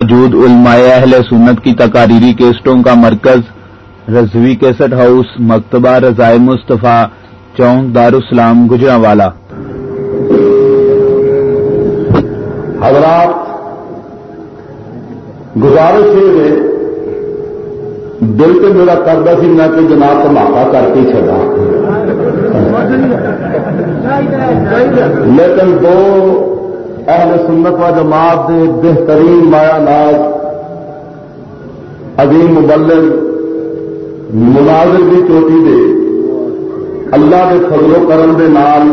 موجود علماء اہل سنت کی تقاریری کیسٹوں کا مرکز رضوی کیسٹ ہاؤس مکتبہ رضائے مصطفیٰ چونک دارالسلام گجرا والا حضرات، گزارش یہ دل سے میرا کرتا سی میں کہ جناب دھماکہ کر کے چلا لیکن دو اہل سنت و جماعت دے بہترین مایا ناز عظیم مبلغ مناظر کی چوٹی دے، اللہ کے فضل و کرم دے نام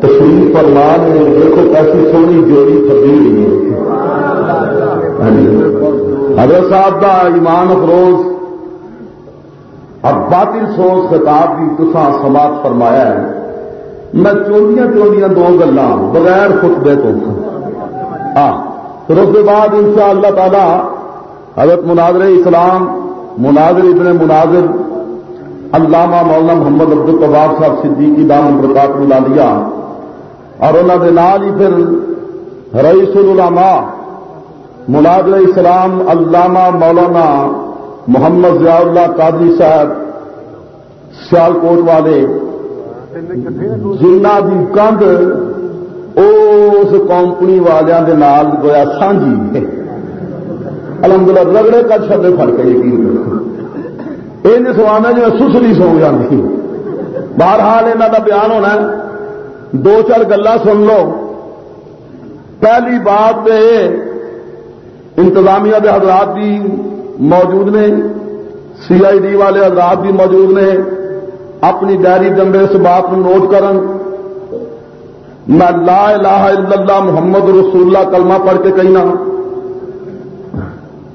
تشریف فرمان نے دیکھو کیسی سونی جوڑی تبدیل ہوئی ہاں جی۔ حضرت صاحب کا ایمان افروز، اب باطل سوچ خطاب کی تسا سماعت فرمایا ہے۔ میں چوندیاں چوندیاں دو گلا بغیر خطبے تو ہاں پھر اس کے بعد ان شاء اللہ تعالی حضرت مناظر اسلام مناظر ابن مناظر، علامہ مولانا محمد عبد القباب صاحب صدیقی دام برکات ملا لیا اور انہوں نے نال ہی پھر رئیس العلماء مناظر اسلام علامہ مولانا محمد ضیاء اللہ قادری صاحب سیالکوٹ والے جنہ کی کندھ اس کمپنی والوں گویا سانجی الحمد للہ رگڑے کا شبد فر کے یقین یہ سوانا جی سسلی سو جاتی بہرحال یہاں کا بیان ہونا دو چار گلا سن لو پہلی بات تو انتظامیہ کے حضرات بھی موجود نے سی آئی ڈی والے حضرات بھی موجود نے اپنی ڈائری دمبے اس بات کو نوٹ کرن۔ میں لا الہ الا اللہ محمد رسول اللہ کلمہ پڑھ کے کہنا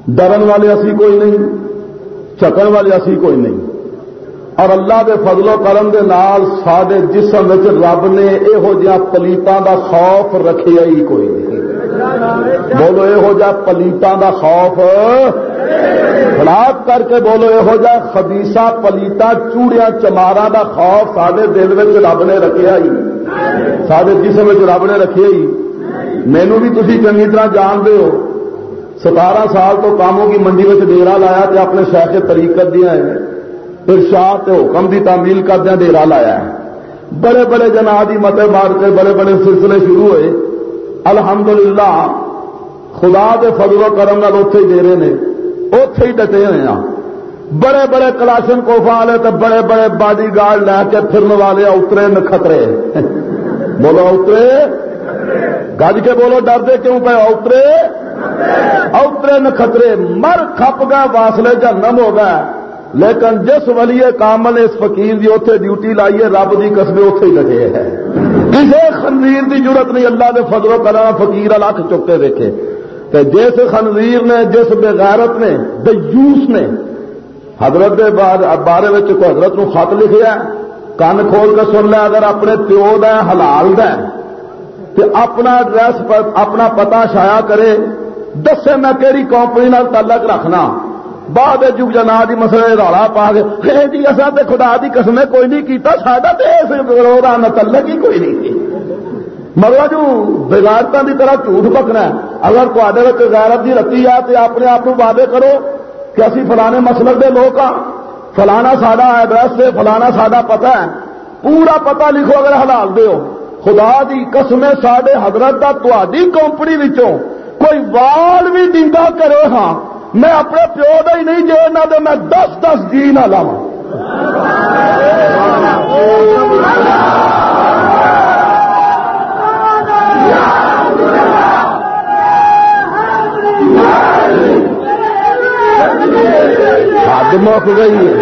ڈرن والے اسی کوئی نہیں، چکن والے اسی کوئی نہیں۔ اور اللہ کے فضل و کرم دے نال سارے جسم رب نے یہو جہاں پلیتوں کا خوف رکھے ہی کوئی نہیں۔ بولو یہو جہ پلیتوں کا خوف خلاف کر کے بولو یہو جہ خدیسا پلیتا چوڑیا چمارا دا خوف سارے دل میں رب نے رکھا ہی سارے جسم رب نے رکھے ہی مینو بھی تھی چنگی طرح جانتے ہو ستارہ سال تو کاموں کی منڈی میں ڈیرا لایا تے اپنے شہر سے تریق کر دیا ہے پھر شاہ حکم کی تعمیل کردیا ڈیرا لایا ہے بڑے بڑے جنا دی متے مار کے بڑے بڑے سلسلے شروع ہوئے الحمدللہ خدا کے فضل و کرم اتے ہی ڈیرے نے اتے ہی ڈٹے ہوئے ہیں۔ بڑے بڑے کلاشن کوفا والے تو بڑے بڑے باڈی گارڈ لے کے پھرنے والے اترے نکھترے۔ بولو اترے؟ گج کے بولو ڈرتے کیوں پہ اترے؟ اترے نکھترے۔ مر کھپ گئے واسلے جنم ہو گئے۔ لیکن جس ولی کامل اس فقیر دی اتے ڈیوٹی لائیے، رب کی قسمے اتے ہی لگے ہے کسی خنزیر کی ضرورت نہیں، اللہ کے فضل و کرنا فقیر لکھ چکے دیکھے۔ کہ جس خنزیر نے، جس بغیرت نے دیوس نے، حضرت بارے میں کوئی حضرت نو خط لکھیا کن کھول کے سن لیا اگر اپنے پیو د حلال د اپنا ایڈریس اپنا پتا شایا کرے، دسے میں کہڑی کمپنی نال تعلق رکھنا۔ بعد جگ جنا دی مسئلے رولا پا کے جی اصا تو خدا دی قسم کوئی نہیں کیتا، ساڈا تو اس تعلق ہی کوئی نہیں۔ مگر جو بغیرتوں کی طرح جھوٹ پکنا اگر تے غیرت کی رتی ہے تو اپنے آپ وعدے کرو کہ اسی فلانے مسلک دے لوگ ہاں۔ فلانا ساڈا ایڈریس سے فلانا ساڈا پتا ہے۔ پورا پتا لکھو اگر حلال دو خدا دی قسم سڈے حضرت کا تھی کمپنی کوئی وال بھی ڈنگا کرے ہاں۔ میں اپنے پیو کا ہی نہیں جیڑنا تو میں دس دس جی نہ لاوا مک گئی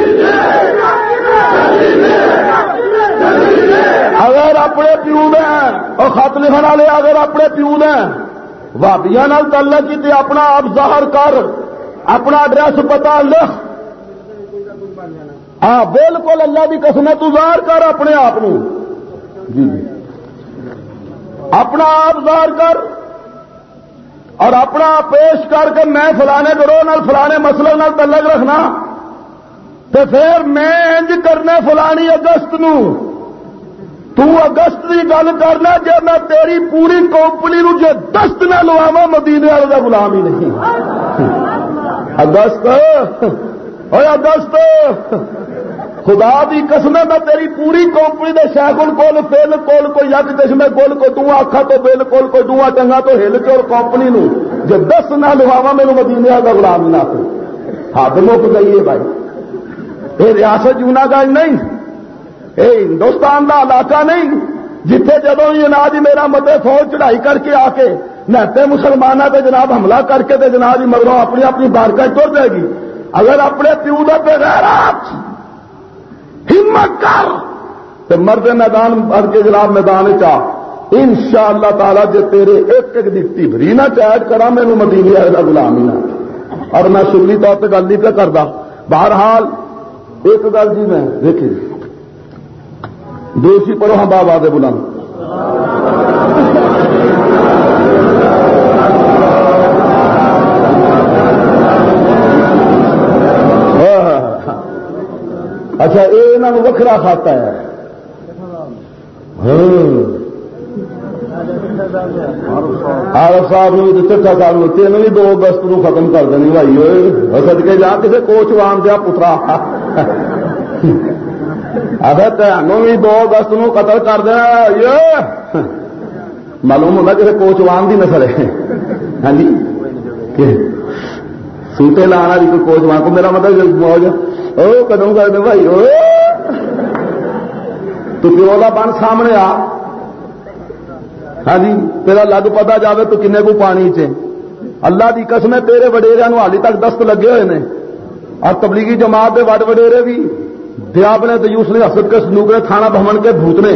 اگر اپنے پیو اور خط لکھنے والے اگر اپنے پیو نے بھابیا تعلق کی اپنا آپ ظاہر کر، اپنا ایڈریس پتا لکھ۔ ہاں بالکل اللہ کی قسم تو ظاہر کر اپنے آپ جی جی۔ اپنا آپ ظاہر کر اور اپنا پیش کر کے میں فلانے گروہ نال، فلانے مسئلے نال تعلق رکھنا۔ تو پھر میں انج کرنے فلانی اگست نو۔ اگست کی گل کرنا جی میں تیری پوری کمپنی نو جی دست نہ لواوا مدینے والے کا گلام ہی نہیں۔ اگست۔ اگست۔ خدا دی قسم میں تیری پوری کمپنی دے شیخل کول، فیل کول کو یک چشمے کول کو دو آخا تو بل کول کو دو ٹنگا تو ہل کے اور کمپنی نو جو دس نہ لواوا میرے مدینے کا غلام نہ تو ہاتھ مک گئی ہے بھائی۔ یہ ریاست جونا گنج نہیں، اے ہندوستان دا علاقہ نہیں، جتھے جدو جناب جی میرا متے فوج چڑھائی کر کے آ کے نہتے مسلمانوں پہ جناب حملہ کر کے تے جناب جی مگروں اپنی اپنی بارکاہ ٹر جائے گی۔ اگر اپنے پیو دے ہمت کر تو مرد میدان بھر کے جناب میدان چاہ ان شاء اللہ تعالی جی تیرے ایک ایک دکھتی بری نہ چیٹ کرا میرے مدینے کا گلام ہی نہ۔ اور میں سنی طور پہ گل نہیں پہ کرتا بہرحال ایک گل جی میں، دیکھیے۔ دوسری پڑھو ہم بابا دے بلند۔ ہاں، ہاں، اچھا یہ انہوں وکرا کھاتا ہے۔ آرف صاحب نے چٹا صاحب نے تین بھی دو اگست نو ختم کر دینی بھائی، ہوئے۔ سد کے جا کسی کوچ وان دیا پترا۔ اگر تینوں بھی دو اگست نو قتل کر دینا معلوم ہوتا کسی کوچ وان کی نسل ہے۔ ہاں جی؟ سوٹے لانا والی کوئی کوچ وان کو میرا مطلب موج کدوں کر دے بھائی تو پیو کا بن سامنے آ۔ ہاں جی؟ تیرا لگ پتا جائے تو کنے کو پانی چ اللہ کی قسم ہے تیرے وڈیریا حالی تک دست لگے ہوئے ہیں اور تبلیغی جماعت کے وڈ وڈیرے بھی دیا نے دیوس نے حسد کے سنوکرے تھانہ بہمن کے بھوت نے۔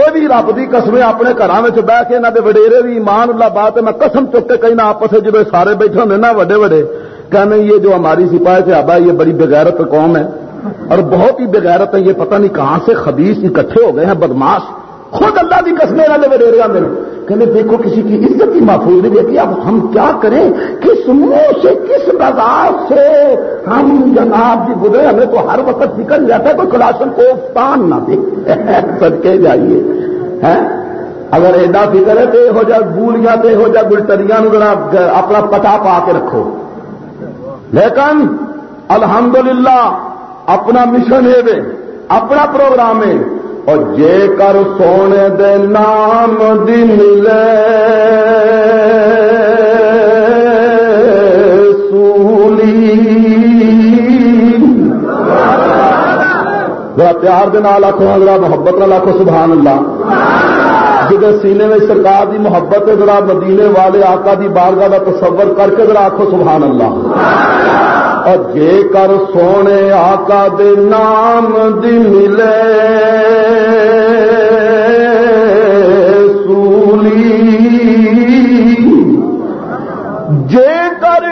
یہ بھی رب کی قسمیں اپنے گھر بہ کے انہوں کے وڈیرے بھی ایمان اللہ بات ہے۔ میں قسم چک کے کہیں آپس جب سارے بیٹھے ہونے نا وڈے وڈے کہنے یہ جو ہماری سپاہی سے آبا یہ بڑی بغیرت قوم ہے۔ اور بہت ہی بغیرت ہے، یہ پتہ نہیں کہاں سے خبیص اکٹھے ہو گئے ہیں بدماش خود اللہ کی قسمیں والے وڈیریا میرے کہنے دیکھو کسی کی عزت کی محفوظ نہیں دیکھی اب ہم کیا کریں؟ کس منہ سے، کس بازار سے ہم جناب جی گزرے؟ ہمیں تو ہر وقت فکر جاتا ہے کوئی کلاشن کو پان نہ دے۔ سد کے جائیے اگر ایڈا فکر ہے تو ہو جائے گولیاں تو ہو جائے گلٹریاں اپنا پٹا پا کے رکھو۔ لیکن الحمدللہ اپنا مشن ہے اپنا پروگرام ہے۔ اور جے کر سونے دے نام دی ملے سولی۔ ذرا پیار دے نال آخو ذرا محبت نال آخو سبحان اللہ جب سینے میں سرکار دی محبت ذرا مدینے والے آقا دی بارگاہ کا تصور کر کے ذرا آخو سبحان اللہ اور جے کر سونے آقا دے نام دی ملے سولی جے کر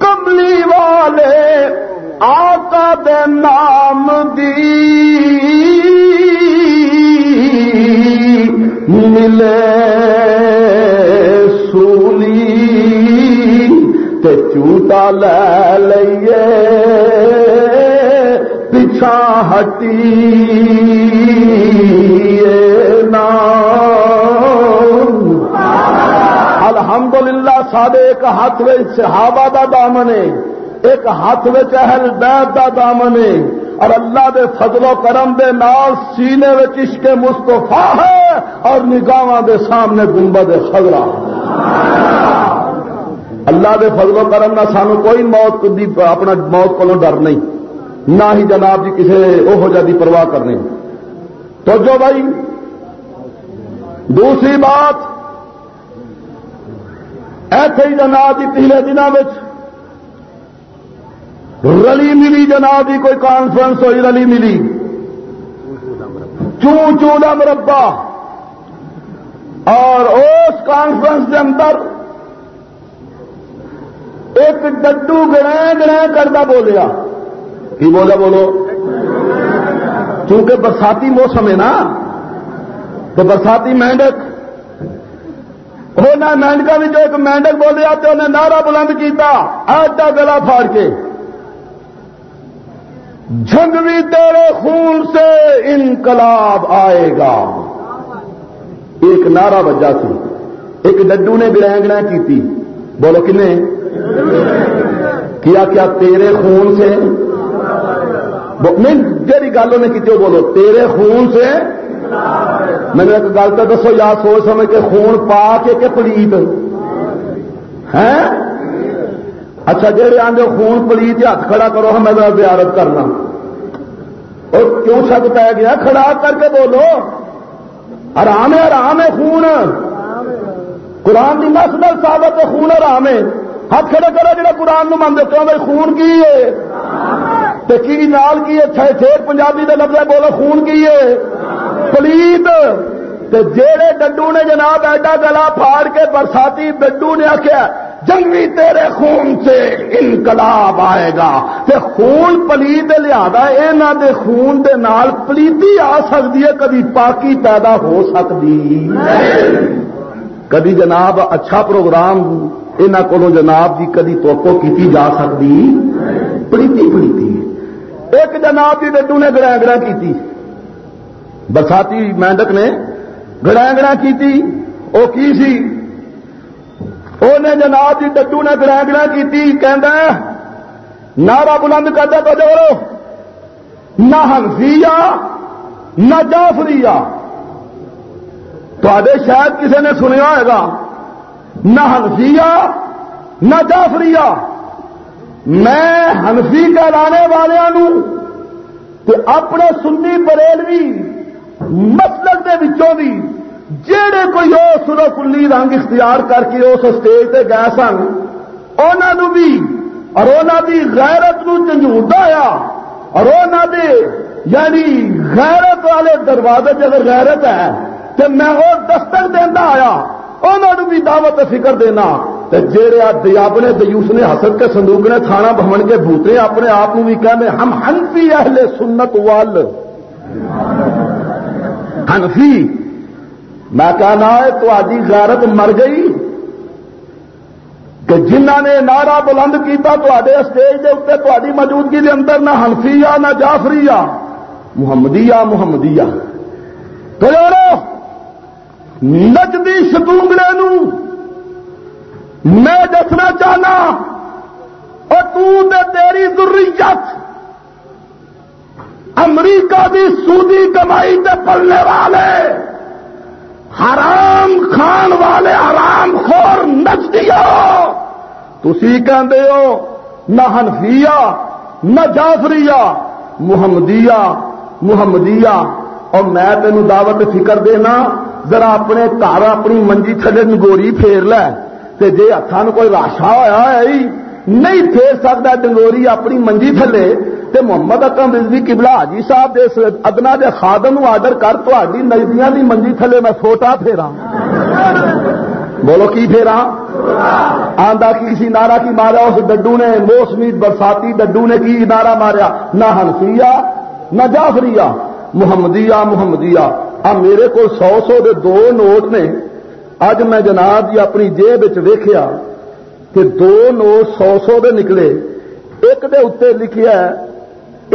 کملی والے آقا دے نام دی ملے سولی تے چوٹا لے پچھا ہٹی الحمد للہ ایک ہاتھ صحابہ دا دامن ہے، ایک ہاتھ اہل بیت دا دامن ہے۔ اور اللہ دے فضل و کرم دے نال سینے عشق مستفا ہے اور نگاہ دے سامنے گنبد خزرہ اللہ دے فضل و کرم نہ سانو کوئی موت دی، اپنا موت کو ڈر نہیں۔ نہ ہی جناب جی کسی وہ جاتی پرواہ کرنے۔ تو جو بھائی، دوسری بات ایسے ہی جناب جی پچھلے دنوں رلی ملی جناب جی کوئی کانفرنس ہوئی، رلی ملی۔ چون چون مربع۔ اور اس کانفرنس کے اندر ایک ڈڈو گڑ گڑ کرتا بولیا۔ کی بولا بولو؟ چونکہ برساتی موسم ہے نا، تو برساتی مینڈک مینڈکا بھی جو ایک مینڈک بولیا تو انہیں نعرہ بلند کیا ایڈا گلا پھاڑ کے۔ جنگ بھی تیرے خون سے انقلاب آئے گا۔ ایک نعرہ بجا سی۔ ایک ڈڈو نے گرینگنا کی بولو کنے؟ کیا کیا تیرے خون سے نہیں جی گل انہیں کی بولو، تیرے خون سے؟ میں نے ایک گل تو دسو، یا سوچ سمجھ کے خون پا کے کہ پلیت؟ ہے اچھا جہے آدھے خون پلیت ہاتھ کھڑا کرو ہم میں زیارت کرنا۔ اور کیوں شک پی گیا؟ کھڑا کر کے بولو۔ آرام ہے آرام ہے خون۔ قرآن کی نسل ثابت خون آرام ہے۔ ہاتھ کھڑے کرو جا قرآن نو من دیکھو بھائی خون کی ہے؟ کی نال کی ہے؟ پنجابی کا لفظ ہے، بولو خون کی ہے۔ پلیت۔ جیڑے ڈڈو نے جناب ایڈا گلا پھاڑ کے برساتی، ڈڈو نے آخیا جنگی تیرے خون سے انقلاب آئے گا۔ تے خون پلیت لیا یہاں دے خون دے نال پلیتی آ سکتی ہے، کدی پاکی پیدا ہو سکتی کدی جناب اچھا پروگرام یہاں کو جناب کی کدی توقع کی جا سکتی پلیتی پلیتی۔ ایک جناب کی ڈڈو نے گڑا کی برساتی مینڈک نے گڑا کی وہ کی سی؟ انہیں جناب جی ڈڈو نے گڑا کی نعرہ بلند کرتا تو جو نہ ہنفیا نہ جافری تے شاید کسی نے سنیا ہوگا نہ ہنفیا نہ جافری میں ہنفی کہلانے والوں اپنے سنی بریلوی مسلک کے بچوں بھی جہے کوئی وہ سرو کلی رنگ اختیار کر کے اس اسٹیج پہ گئے سن انہوں بھی اور انہوں غیرت نجھوٹا آیا اور انہوں دے یعنی غیرت والے دروازے اگر غیرت ہے تو میں وہ دستک دینا آیا انہوں بھی دعوت فکر دینا۔ جہے اپنے دیوس نے حسد کے سندوق نے تھانہ بھون کے بھوتے اپنے آپ بھی کہنے ہم ہنفی اہل سنت وال۔ ہنفی میں کہنا ہے تو آدھی غیرت مر گئی کہ جنہ نے نعرہ بلند کیتا تو آدھے اسٹیج کے اتنے تاری موجودگی کے اندر، نہ ہنفی آ نہ جافری آ محمدی آ محمدی آ تو یارو نچدی نو میں دسنا چاہنا اور تیری ضروریت امریکہ کی سودی کمائی تے پلنے والے۔ حرام کھان والے، حرام خور نچ دیا تھی ہو، نہ ہنفیا نہ جعفری محمدیا محمدیا اور میں تینوں دعوت فکر دینا، ذرا اپنے گھر اپنی منجی تھلے نگوری پھیر لے۔ تے جے ہاتھوں کوئی راشا ہوا ہے نہیں پھیر سکتا ڈنگوری اپنی منجی تھلے۔ تے محمد اکرم رضوی قبلہ حاجی صاحب دے ادنا دے خادم آرڈر کر تو آڈی نزدیاں دی منجی تھلے میں فوٹا پھیرا بولو کی پھیرا آندا کی کسی نارا کی مارا، اس ڈڈو نے موسمی برساتی ڈڈو نے کی نارا ماریا۔ نہ ہنفیا نہ جعفریہ۔ محمدیہ محمدیہ۔ اب میرے کو سو سو دے دو نوٹ نے اج میں جناب جی اپنی جیب ویخیا کہ دو نوٹ سو سو دے نکلے، ایک دے اتنے لکھیا ہے،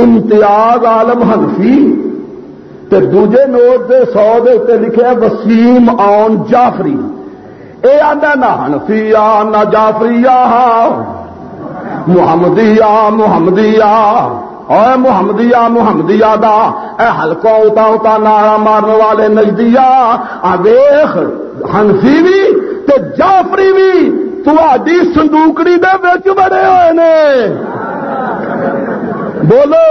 امتیاز عالم ہنفی تے دوجے نوٹ دے سو دے اتنے لکھے وسیم آن جعفری۔ اے آدھا نہ ہنفیا نہ جعفری محمدیا محمدیا اور محمدیا محمدیا دا، اے ہلکا اتا اتا نارا مارن والے نجدیا آویخ ہنفی بھی تے جعفری بھی تھی سندوکڑی دے بڑے ہوئے نے۔ بولو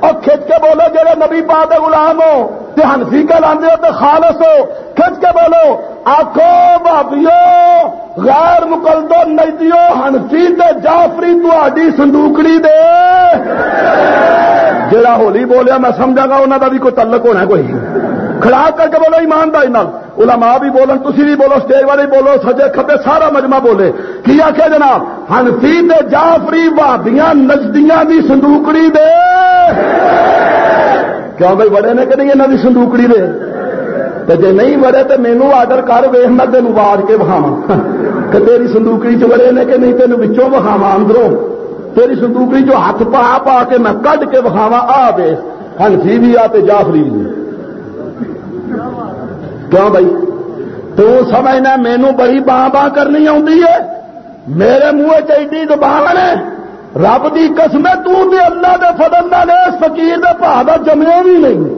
اور کھچ کے بولو جڑے نبی پاک غلام ہو تے ہنسی کے لاندے ہو تو خالص ہو، کھچ کے بولو آخو بھابیو غیر مقلدو نجدیو ہنسی تے جعفری تھی سندوکڑی دے۔ جڑا ہولی بولیا میں سمجھا گا انہوں کا بھی کوئی تعلق ہونا کوئی؟ کھڑا کر کے بولو ایمانداری علماء بھی بولن تھی بھی بولو اسٹیج والے بولو، سجے کھبے سارا مجمع بولے۔ کی آخیا جناب؟ ہنسی تے جعفری وادیاں، نجدیاں دی سندوکڑی دے۔ کیوں بھائی بڑے نے کہ نہیں یہاں دی سندوکڑی دے؟ جی نہیں بڑے تو مینو آڈر کر ویخ میں تین واج کے بہاوا کہ تیری سندوکڑی چ بڑے نے کہ نہیں تین بچوں بہاوا اندروں۔ تیری سندوکڑی جو ہاتھ پا پا کے میں کڈ کے بخاوا آ ہنسی بھی آ جافری بھی۔ کیوں بھائی؟ تو سمجھنا مینو بڑی باں باں کرنی آتی ہے۔ میرے منہ چیڈی دبان ہے۔ رب کی قسم تو تے اللہ دے فضل نال اس فقیر دے پا دا جمیا بھی نہیں۔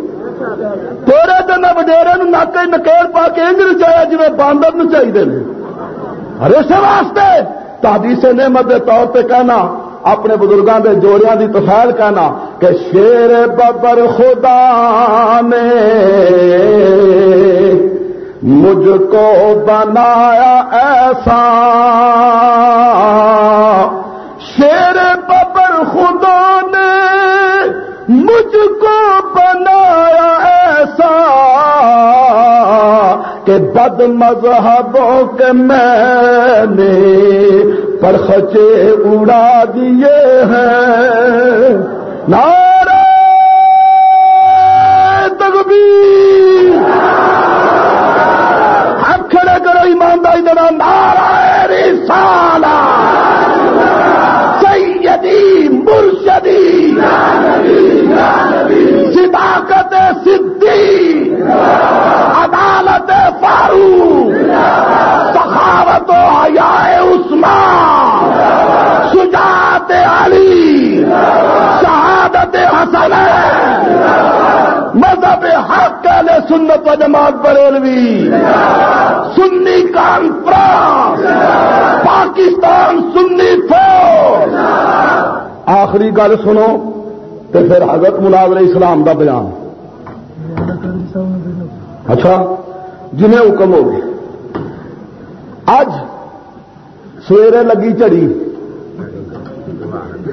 تیرے دن وڈیرے نک نکیل پا کے انج نچایا جی باندر نچائی اور اس واسطے تحدیث نعمت کے طور پہ کہنا، اپنے بزرگوں کے جوڑیاں دی تفیل کہنا۔ کہ شیر ببر خدا نے مجھ کو بنایا ایسا شیر ببر خدا نے مجھ کو بنایا ایسا کہ بد مذہبوں کے میں نے پرخچے اڑا دیے ہیں نار تغبیر کھڑے کرو ایمانداری نارا رسالہ سیدی مرشدی۔ صداقت صدی عدالت فاروق۔ سخاوت و حیاء عثمان شجاعت علی، شہادت حسن، مذہب حق علیہ سنت و جماعت بریلوی، سنی کانفرنس پاکستان سنی فوج۔ آخری گل سنو تو پھر حضرت مناظر اسلام دا بیان۔ اچھا جنہیں حکم ہو گئے اج سویرے لگی چڑی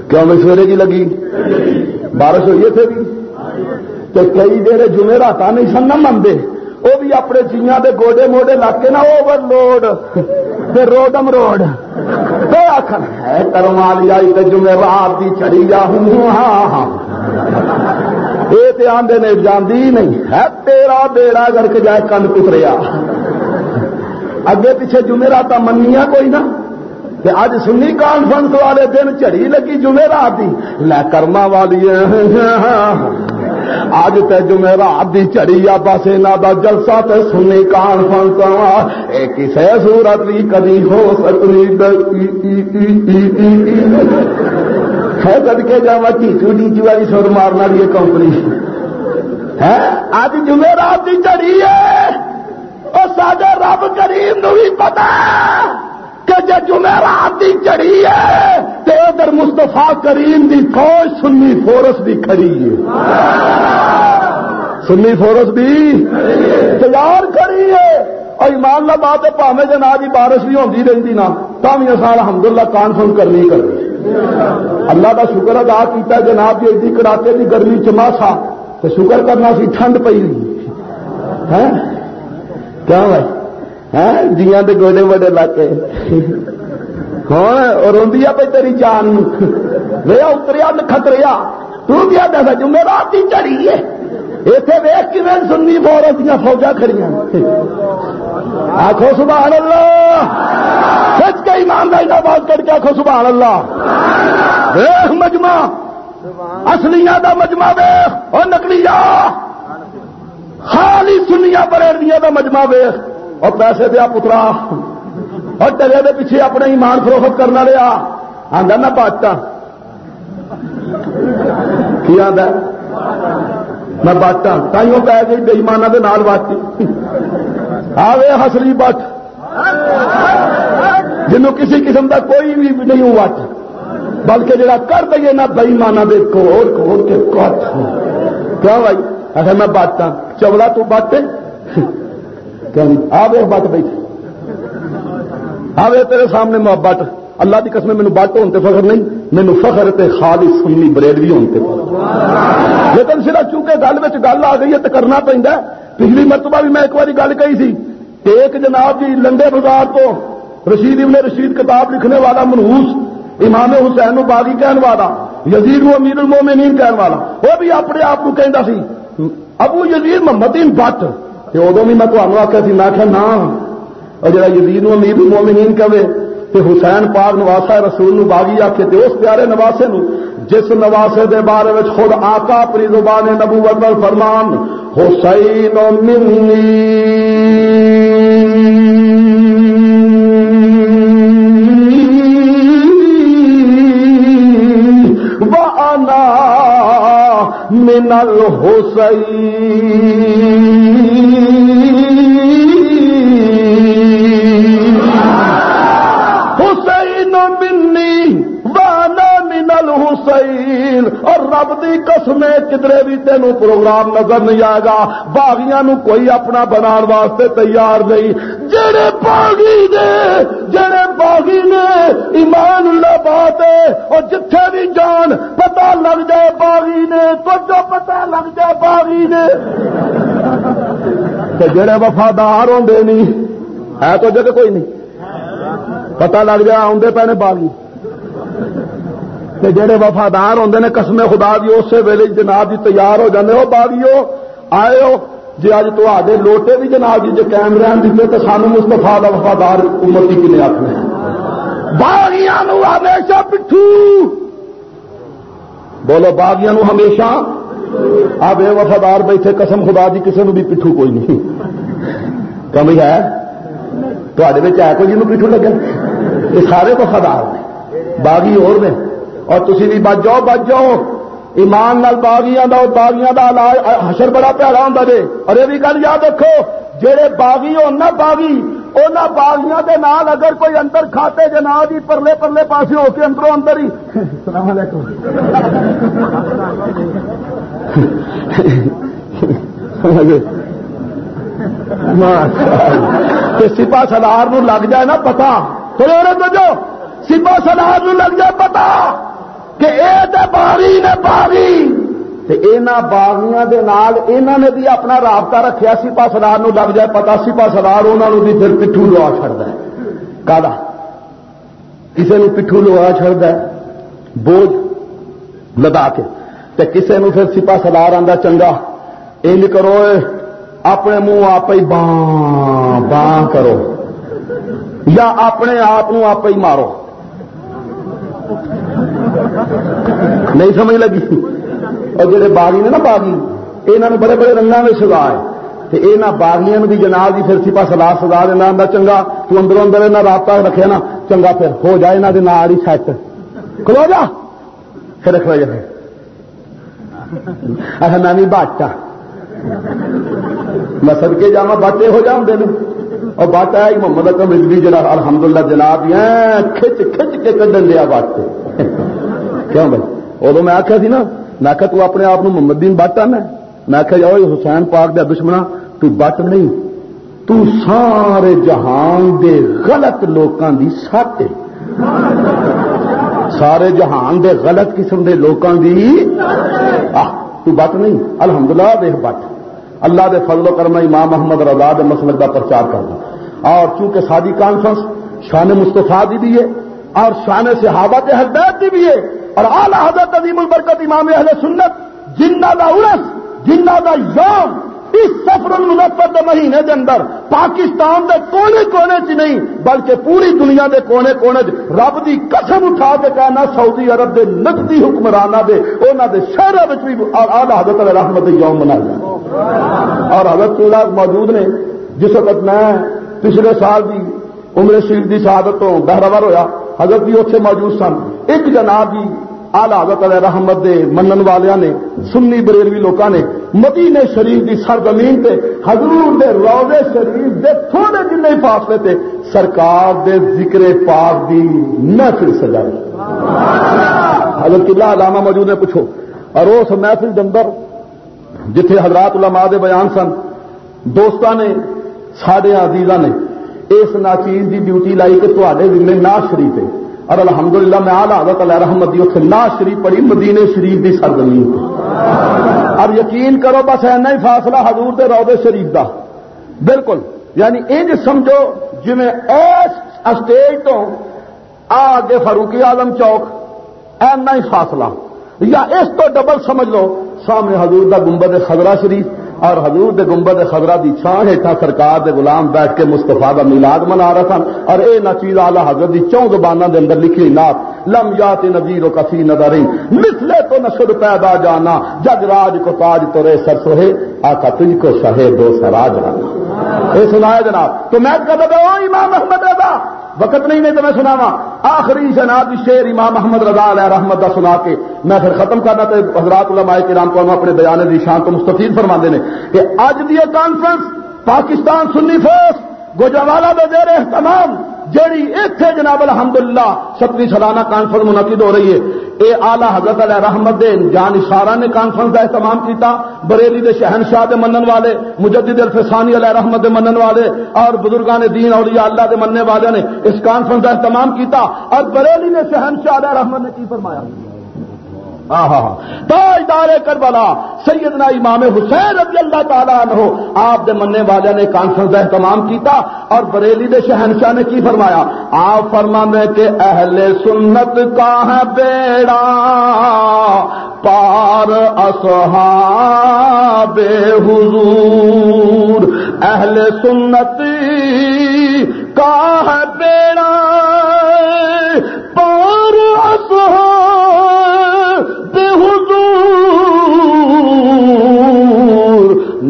کیوں میں سویرے کی لگی؟ بارش ہوئی تھے بھی تو کئی دیر جمعے رات نہیں سن نہ منتے وہ بھی اپنے چیاں دے گوڈے موڈے لا کے نا اوور لوڈ روڈم روڈ تو آخر ہے کرمالی آئی تو جمعے رات کی چڑی جا ہوں ہاں ہاں, ہاں۔ یہ تو آدھے نے جاندی نہیں، ہے تیرا بیڑا گرک جائے کن کتریا اگے پیچھے جمعرات منیا کوئی نہ اج سنی کانفرنس والے دن چڑی لگی جمعرات کی لے کرما والی اج تے جمعرات دی چڑی آ بس یہاں دا جلسہ تے سنی کانفرنس اے کسے صورت بھی کدی ہو سکتی کد کے جا ٹیچو ٹیچو والی سر مارنا یہ کمپنی ہے اج جمعرات دی چڑی ہے اور سارے رب کریم نو بھی پتا کہ جی جمعرات دی چڑی ہے تو ادھر مستفا کریم دی فوج سنی فورس بھی کھڑی ہے؟ سنی فورس بھی تیار کھڑی ہے۔ اور ایمان لا بات ہے پاوے جنا کی بارش بھی ہوتی رہتی نا تم سال الحمد للہ کانفرنس کرنی کرنی۔ اللہ کا شکر ادا کیا جناب جی ایڈی کڑاکے کی گرمی چماسا تو شکر کرنا سی، ٹھنڈ پی رہی کیا بھائی؟ ہاں، جیاں دے گوڈے بڑے لاکے۔ ہاں، ہوں روی پہ تیری جان۔ ویا اتریا کتریا تو کیا دسا جمعرات کی چڑی ہے۔ اتنے ویخ کی سننی فورت دیا فوجا کھڑی آخو سبحان اللہ سچ کا ایمانداری کا بات کر کے آخو سبحان اللہ ویخ مجمع۔ اصلیاں دا مجمع ویخ اور نکلیا خالی سنیا بریڈیاں دا مجمع ویخ۔ اور پیسے دیا پترا۔ اور ٹرے دے پیچھے اپنے ایمان فروخت کرنا لیا آدھا نہ باٹا کی آدھا میں باٹا تھی وہ پی گئی جی بےمانہ کے نال باٹی آوے ہسلی بٹ۔ جنوں کسی قسم کا کوئی بھی نہیں وٹ بلکہ جڑا کر دئیے نہ بئیمانہ دے کوڑ کوڑ کے کٹ۔ کیا بھائی؟ اچھا میں باٹا چوڑا تو باٹے آوے بٹ بیٹھے آوے تیرے سامنے محبت اللہ کی قسم مینو بٹ ہونے فخر نہیں مینو فخر تے خالی سنی بریڈوی ہونے لیکن صرف چونکہ گل میں گل آ گئی ہے تو کرنا پہنتا پچھلی مرتبہ بھی میں ایک بار گل کہی تھی ایک جناب جی لنڈے بازار کو رشید ابن رشید کتاب لکھنے والا منہوس، امام حسین باغی کہنے والا، یزید امیر المومنین کہنے والا، وہ بھی اپنے آپ کو کہہ سی۔ ابو یزید محمد بٹ ادو بھی میں تمہوں آخیا سی، میں آخیا نہ اور جڑا یزید امیر مومنین کہے تے حسین پاک نواسا رسول نو باغی آخے تے اس پیارے نواسے نو جس نواسے دے بارے میں خود آقا اپنی زبان نبوت فرمان، حسین منی۔ من الحسين الحسين اور رب دی قسم کدرے بھی تینوں پروگرام نظر نہیں آئے گا۔ باغیاں نو کوئی اپنا بنا واسطے تیار نہیں۔ جڑے باغی نے، جڑے باغی نے ایمان اللہ بات ہے اور جتھے بھی جان پتہ لگ جائے باغی نے تو جو پتہ لگ جائے باغی نے۔ جڑے وفادار ہوں نہیں ہے تو جگہ کوئی نہیں۔ پتہ لگ جائے آدھے پے نے باغی جڑے وفادار ہوں نے قسم خدا دی اسی ویلے جناب جی تیار ہو جانے ہو، باغیو آئے ہو جی اج تے لوٹے بھی جناب جی جی قائم رہن دیتے تو سانو مستفا کا وفادار امتی کنے آخنے باغیاں نو ہمیشہ پٹھو۔ بولو، باغیاں نو ہمیشہ۔ آ بے وفادار بیٹھے، قسم خدا جی، دی کسی بھی پٹھو کوئی نہیں۔ کمی ہے؟ تے ہے کوئی جنوب پٹھو لگے؟ یہ سارے وفادار نے، باغی اور نے۔ اور تھی بھی بچ جاؤ بچ جاؤ۔ ایمان نال باغیاں دا باغیاں دا علاج حشر بڑا پیارا ہوں جی اور یہ بھی گل یاد رکھو جہے باغی ہو نہ باغی۔ ان باغیاں دے نال اگر کوئی اندر کھاتے جناب جی پرلے پرلے پاسے ہو کے اندروں اندر ہی۔ السلام علیکم۔ سپا سلار لگ جائے نا پتا تو سپا سلار لگ جائے پتا کہ اے تے باغی نے باغی۔ باغیاں دے نال انہاں نے بھی اپنا رابطہ رکھیا سپا سلار نو لگ جائے، پتا سپا سلار انہوں نے بھی پھر پٹھو لوا چڑتا ہے۔ کالا کسی نے پٹھو لوا چڑتا ہے؟ بوجھ لدا کے۔ تے کسے نو پھر سپا سلار آندا چنگا۔ انج کرو اپنے منہ آپ ہی باں باں کرو۔ یا اپنے آپ آپ ہی مارو۔ نہیں سمجھ لگی۔ اور جڑے باغی نے نا باغی یہاں بڑے بڑے رنگوں میں سزا ہے۔ یہاں باغیاں بھی جناب جی پھر سپا سلا سزا دینا آتا چنگا، تو اندروں اندر یہاں رابطہ رکھے نا، چنگا پھر ہو جائے یہاں کے نال ہی سیٹ۔ کھلو جا۔ پھر رکھ جائے اچھا میں بھی باٹا میں سدکے جا باٹے ہو جاؤں اور بٹ آیا محمد اکرم رضوی جڑا الحمدللہ جناب کھچ کھچ کے کڈن لیا بٹ کیوں بھائی ادو میں آخیا سی نا میں آخیا تو اپنے آپ محمد دین بٹ آنا میں آخیا جاؤ حسین پاک دیا دشمنا تو بٹ نہیں تو سارے جہان دے غلط لوکاں دی سٹ سارے جہان دے غلط قسم دے لوکاں دی تو بٹ نہیں الحمدللہ دیکھ بٹ اللہ دے فضل و کرم امام محمد رضا دے مسلک کا پرچار کرنا اور چونکہ سادی کانفرنس شان مستفا دی بھی ہے اور شان صحابہ کے حدیت بھی ہے۔ اور اعلی حضرت عظیم البرکت امام اہل سنت، جنہ دا ارس جنہ دا یوم، اس سفر المظفر کے مہینے کے اندر پاکستان کے کونے کونے چ نہیں، بلکہ پوری دنیا کے کونے کونے چ رب کی قسم اٹھا کے کہنا، سعودی عرب کے نقدی حکمرانہ دے انہوں کے شہروں بھی آلہ حضرت رحمت یوم منایا اور حضرت اللہ موجود نے، جس وقت میں پچھلے سال کی عمر شریف کی شہادت تو بہراور ہوا حضرت بھی اتنے موجود سن۔ ایک جناب جی آلہ حضرت علیہ رحمت دے منن والے نے، سنی بریلوی لوگوں نے مدینے شریف کی سرزمین تے حضور دے روزے شریف دے تھوڑے جن فاصلے تے سرکار دے ذکر پاک دی محفل سجائی حضرت اللہ علامہ موجود نے پوچھو، اور اس محفل کے اندر جتھے حضرات علماء دے بیان سن دوستان نے سڈے عزیزہ نے اس ناچیز دی ڈیوٹی لائی کہ تے ذمے نہ شریف ہے اور الحمدللہ میں آلہ حضرت علیہ رحمت دی اتنے نا شریف پڑھی مدینے شریف دی سرزمین۔ اور یقین کرو بس ایسا ہی فاصلہ حضور دے روضے شریف دا۔ بالکل یعنی انج سمجھو جی ایس اسٹیج تو آگے فاروقی آلم چوک، اینا ہی فاصلہ۔ یا اس تو ڈبل سمجھ لو، سامنے حضور دا گنبد خزرہ شریف۔ اور حضور دے گنبد خبرہ دی چھان ہیٹھا سرکار دے غلام بیٹھ کے مستفا کا میلاد منا رہا سن۔ اور اے نہ چیز آلہ حضرت دی چون زبانوں دے اندر لکھی نات لم یات نظیر و کسی نظر مثلے تو نشد پیدا جانا، جگ راج کو تاج تو رے سر سوہے، آقا تجھ کو شہے دو سراج رہنا اے سنایا جناب، تو میں کہتا ہوں امام احمد رضا وقت نہیں نہیں تو میں سناوا آخری جناب شیر امام محمد رضا علیہ رحمت کا سنا کے میں پھر ختم کرنا تو حضرات علماء کرام کو اپنے بیان دی شان تو مستفید فرما نے کہ اج دی کانفرنس پاکستان سنی فورس گوجاوالا دے زیر اہتمام۔ جڑی اتنے جناب الحمدللہ ستویں سالانہ کانفرنس منعقد ہو رہی ہے۔ اے آلہ حضرت علیہ رحمت دین جان اشارہ نے کانفرنس کا اہتمام کیتا۔ بریلی دے شہنشاہ دے منن والے، مجدد الفسانی علیہ رحمت دے منن والے اور بزرگان دین اولیاء اللہ دے مننے والے نے اس کانفرنس کا اہتمام کیتا۔ اور بریلی نے شہنشاہ علیہ رحمت نے کی فرمایا؟ تاجدار کربلا، سیدنا امام حسین رضی اللہ تعالیٰ عنہ، آپ دے مننے والے نے کانفرنس کا اہتمام کیتا اور بریلی دے شہنشاہ نے کی فرمایا؟ آپ فرما میں کہ اہل سنت کا ہے بیڑا، پار اصحاب حضور۔ اہل سنت کا ہے بیڑا، پار اصحاب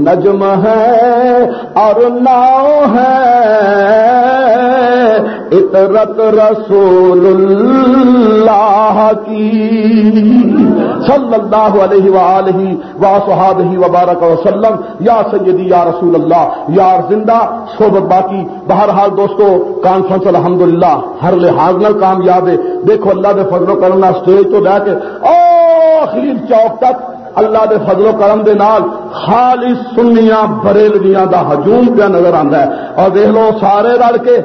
نجم ہے اور ناؤ ہے۔ اطرت رسول اللہ کی۔ صلی اللہ علیہ وآلہ وآصحابہ وبارک وسلم۔ یا سیدی، یا رسول اللہ یا زندہ صحبت باقی۔ بہرحال دوستو کانفرنس الحمدللہ، ہر لحاظ نال کامیاب ہے۔ دیکھو اللہ دے فضل و کرم سٹیج تو لے کے آخری چوک تک اللہ دے فضل و کرم دے نال خالی سنیاں، بریلویاں دا ہجوم پہ نظر آتا ہے۔ اور دیکھ لو سارے رل کے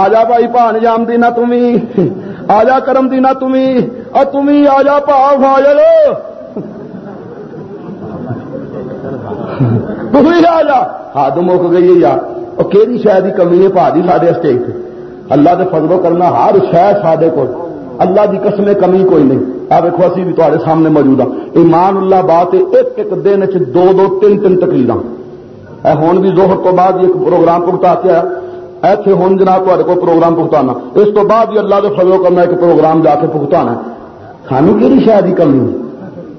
آ جا بھائی پان جام دی نہ تمی آ جا کرم دی نہ تمی، اور تمی آ جا پا فاجل تھی آ جا ہاتھ مک گئی یا اور کہڑی شاید کی کمی ہے پا دی سارے اسٹیج اللہ دے فضل و کرنا ہر شہ سڈے کو اللہ دی قسم کمی کوئی نہیں۔ آ دیکھو اسی بھی تے سامنے موجود ہاں۔ ایمان اللہ بات ایک ایک دن چ دو دو تین تین تقریر ہوں بھی زہر تو بعد ایک پروگرام پگتا کے ایتھے ہوں جناب تے کو پروگرام پگتانا اس تو بعد بھی اللہ کے فضل کرنا ایک پروگرام جا کے پگتانا سانو کہڑی شاید ہی کمی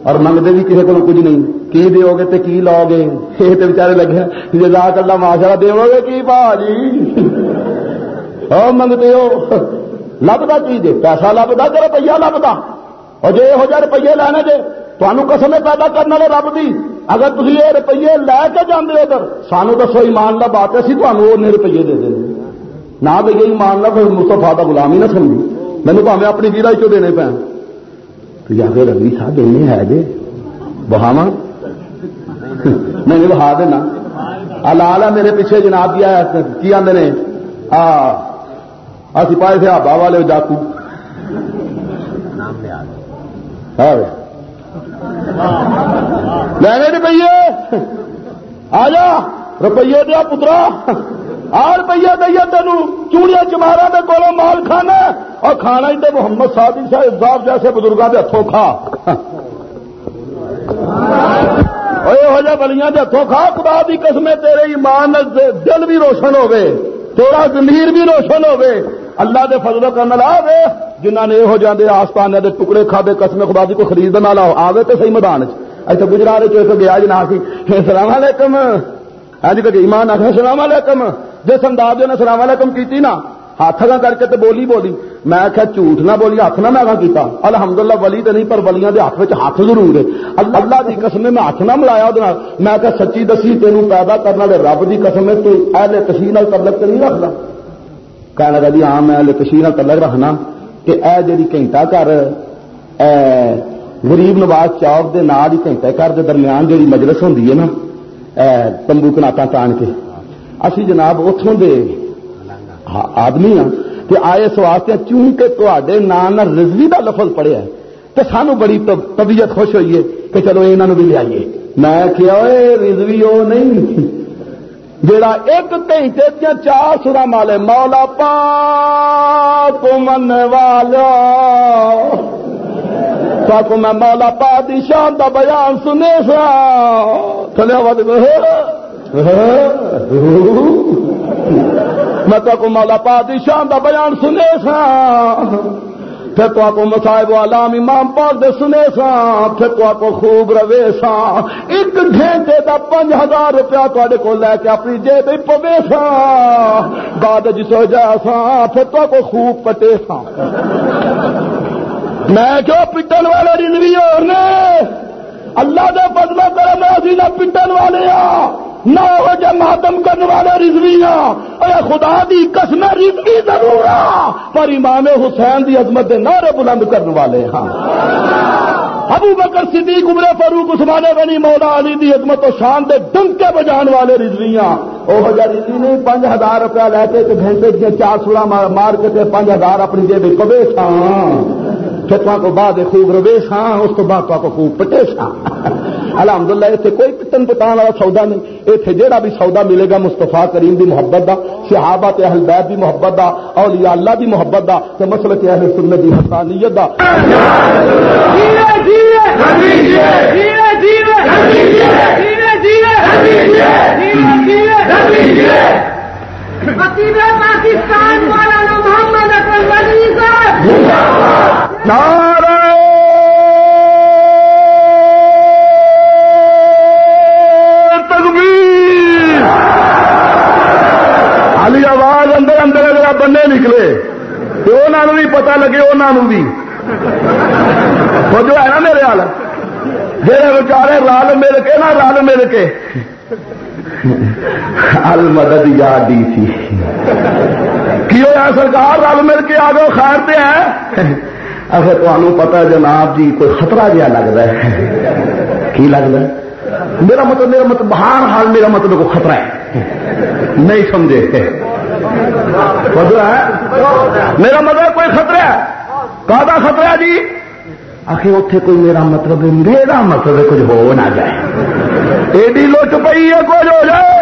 اور منگتے بھی کسی کو کچھ نہیں۔ کی دو گے تو کی لو گے یہ تو بچارے لگے جزاک اللہ ماشاء دو گے کی بھاجی؟ اور ہاں، منگتے ہو۔ لبتا چیز پیسہ لبتا کہ روپیہ لبتا اور جی یہ روپیے لینے جے تمہوں قسم پیدا کرنے والے رب دی۔ اگر تھی یہ روپیے لے کے جانے ادھر، سانو دسو ایمان لا بات ہے تمہیں روپیے دے دیں نہ دئیے ایمان لا کوئی مستفا کا غلام ہی نہ سمجھی مینو پہ اپنی ویرا چو دینے پے تو یا پھر روی صاحب دینے ہے جی۔ بہاوا نہیں بہا دینا۔ لال ہے میرے پیچھے جناب جی کیا کی آدھے نے؟ آ سپاہی سے آبا والے ڈاکو لینے روپیے۔ آ جا، روپیے دیا پترا۔ آ روپیے دئیے تین چوڑیاں چمارا کے کولو مال کھانا اور کھانا ہی تو محمد صاحب صاحب جیسے بزرگوں کے ہاتھوں کھا۔ یہ جہ بلیاں ہاتھوں کھا۔ خدا کی قسمیں تیرے ایمان دل بھی روشن ہوے تیرا زمیر بھی روشن ہوے اللہ دے فضل کرنے لا وے۔ جنہ نے یہو جانے آستانے دے ٹکڑے کھا دے قسم خدا دی کو خرید نہ لاؤ، آوے تو صحیح میدان اچھا گجرات ایک گیا جنا سی جی، السلام علیکم۔ ہاں جی ایمان آخر السلام علیکم۔ جس انداز نے السلام علیکم کیتی نا، ہاتھ نہ کر کے تو بولی بولی۔ میں آخیا جھوٹ نہ بولی، ہاتھ نہ میں کیتا۔ الحمدللہ، ولی تو نہیں، پر ولیاں دے ہاتھ میں ہاتھ ضرور ہے۔ اللہ دی قسم میں ہاتھ نہ ملایا وہ میں آخیا سچی دسی تینوں پیدا کرنے والے رب دی قسم ہے تو اہل تشہیر تعلق تو نہیں رکھتا کہنے لگا جی ہاں میں تشہیر تعلق رکھنا۔ کہ اے جی گھنٹہ گھر غریب نواز چوک کے نال ہی گھنٹے گھر کے درمیان جی مجلس ہوں نا تمبو کناٹا تان کے۔ اسی جناب اتوں دے آدمی ہاں کہ آئے اس واسطے چونکہ تے نام رضوی کا لفظ پڑھیا تو سانو بڑی طبیعت خوش ہوئی ہے کہ چلو یہاں بھی لے میں کیا رضوی وہ نہیں۔ جڑا ایک گھنٹے دیا چار سرا مالے مولا پا من والا کو میں مولا پادی شان کا بیان سنے سا تھلے آواز ہاں۔ میں تو مولا پادی شان کا بیان سنے سا پھر تو آپ مسائب علام امام پاک دے سنے سا پھر تو آپ خوب روے سا۔ ایک گھنٹے کا پانچ ہزار روپیہ تے کو لے کے اپنی جیب پوے سا۔ بعد جس ہو جا سا پھر تو آپ خوب پٹے سا۔ میں کیوں پٹن والے رنوی اور نے اللہ دے بدلا کرے میں نہ پٹن والے آ نہ ہو جائے ماتم کرنے والا رضوی اے خدا دی قسم، رضوی ضرور پر امام حسین دی عظمت دے نعرے بلند کرنے والے ہاں۔ ابو بکر صدیق، عمر فاروق، عثمان غنی، مولا علی دی عظمت و شان دے ڈنکے بجان والے رضویاں او وہ رضوی نے پانچ ہزار روپیہ لے کے گھنٹے دیا چار سولہ مار کے تے پانچ ہزار اپنی جیب کبے سا ہاں۔ پھر کو بعد خوب رویش ہاں اس تو بعد کو خوب پٹیش ہاں۔ الحمد للہ اتنے کوئی پٹن پٹان والا سودا نہیں اتنے جہاں بھی سودا ملے گا مستفا کریم دی محبت دا صحابہ تے اہل بیت دی محبت دا اولیاء اللہ دی محبت دا تے مسئلہ کے اہل سنت دی حسانیت دا پاکستان مولانا محمد اکرم ولی صاحب نعرہ علی آواز اندر اندر اگر بندے نکلے تو انہوں بھی پتا لگے انہوں بھی وہ جو ہے نا میرے حال جہے بچارے رل مل کے نا رل مل کے المدد یادی تھی کی ہوا سرکار رل مل کے آ گئے خیر پہ ہے اگر تمہیں پتا جناب جی کوئی خطرہ جہا لگتا ہے کی لگتا ہے میرا مطلب میرا مطلب بہار حال میرا مطلب کو خطرہ ہے نہیں سمجھے میرا مطلب کوئی خطرہ ہے؟ کا خطرہ جی؟ آخر اتے کوئی میرا مطلب میرا مطلب کچھ ہو نہ جائے۔ ایڈی لوٹ پی ہے، کچھ ہو جائے۔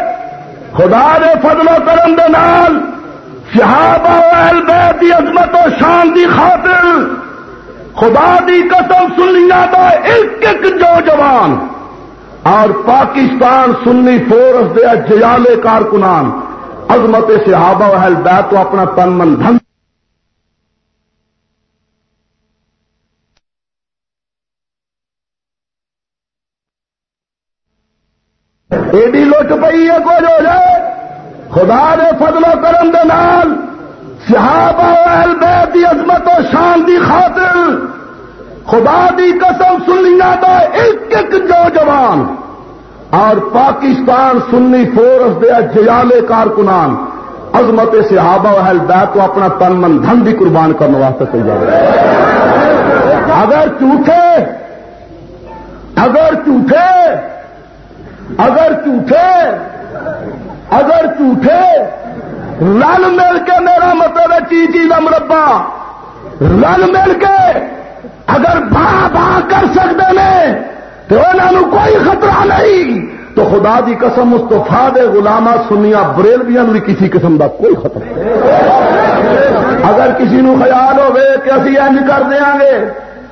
خدا دے فضل و کرم دے نال صحابہ و اہل بیت دی عظمت و شان دی خاطر خدا دی قسم سنیا دا ایک ایک جو جوان اور پاکستان سنی فورس دیا جیالے کارکنان عظمت صحابہ و اہل بیت تو اپنا تن من دھن ایڈی لٹ پی ہے کچھ ہو جائے خدا دے فضل و کرم دے نال صحابہ و اہل بیت دی عظمت و شان دی خاطر خدا دی قسم سنیا دا ایک ایک جو جوان اور پاکستان سنی فورس دیا جیالے کارکنان، عظمت صحابہ و اہل بیت تو اپنا تن من دھن بھی قربان کرنے واسطے تیار اگر جھوٹے اگر جھوٹے اگر جھوٹے اگر جھوٹے، رل مل کے میرا مطلب ہے چیزی کا مربع۔ رل مل کے اگر با با کر سکتے ہیں تو انہوں کوئی خطرہ نہیں۔ تو خدا دی قسم مستفا دے گلاما سنیا بریلویاں بھی کسی قسم کا کوئی خطرہ نہیں۔ اگر کسی نو خیال ہوے کہ اسی انج کر دیا گے،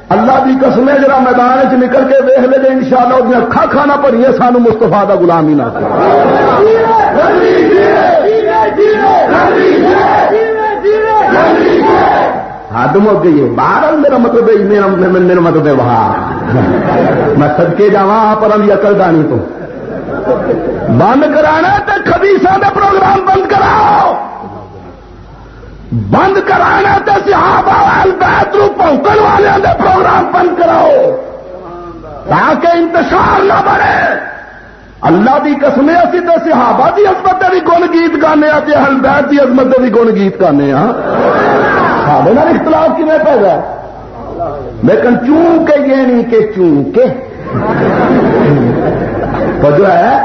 اللہ دی قسمیں جرا میدان چ نکل کے ویخ لے جائے ان شاء اللہ کھا کھانا پڑیے سانو مستفا کا گلام ہی نہ حد مک گئی ہے۔ باہر میرا مطلب میرا میرا مطلب ہے وہاں۔ میں سدکے جا پر ابھی اکل دانی تو۔ بند کرانا تو خبیسا کا پروگرام بند کراؤ۔ بند کرانا تو صحابہ بیترو پہنچن والوں کے پروگرام بند کراؤ۔ تاکہ انتشار نہ بڑھے۔ اللہ دی قسمیں اسی تو صحابہ دی عظمت بھی گن گیت گانے ہل بیت دی عظمت بھی گن گیت گانے ہاں سارے نال اختلاف کی میں پیدا لیکن چون کے یہ نہیں کہ چون کے تو جو ہے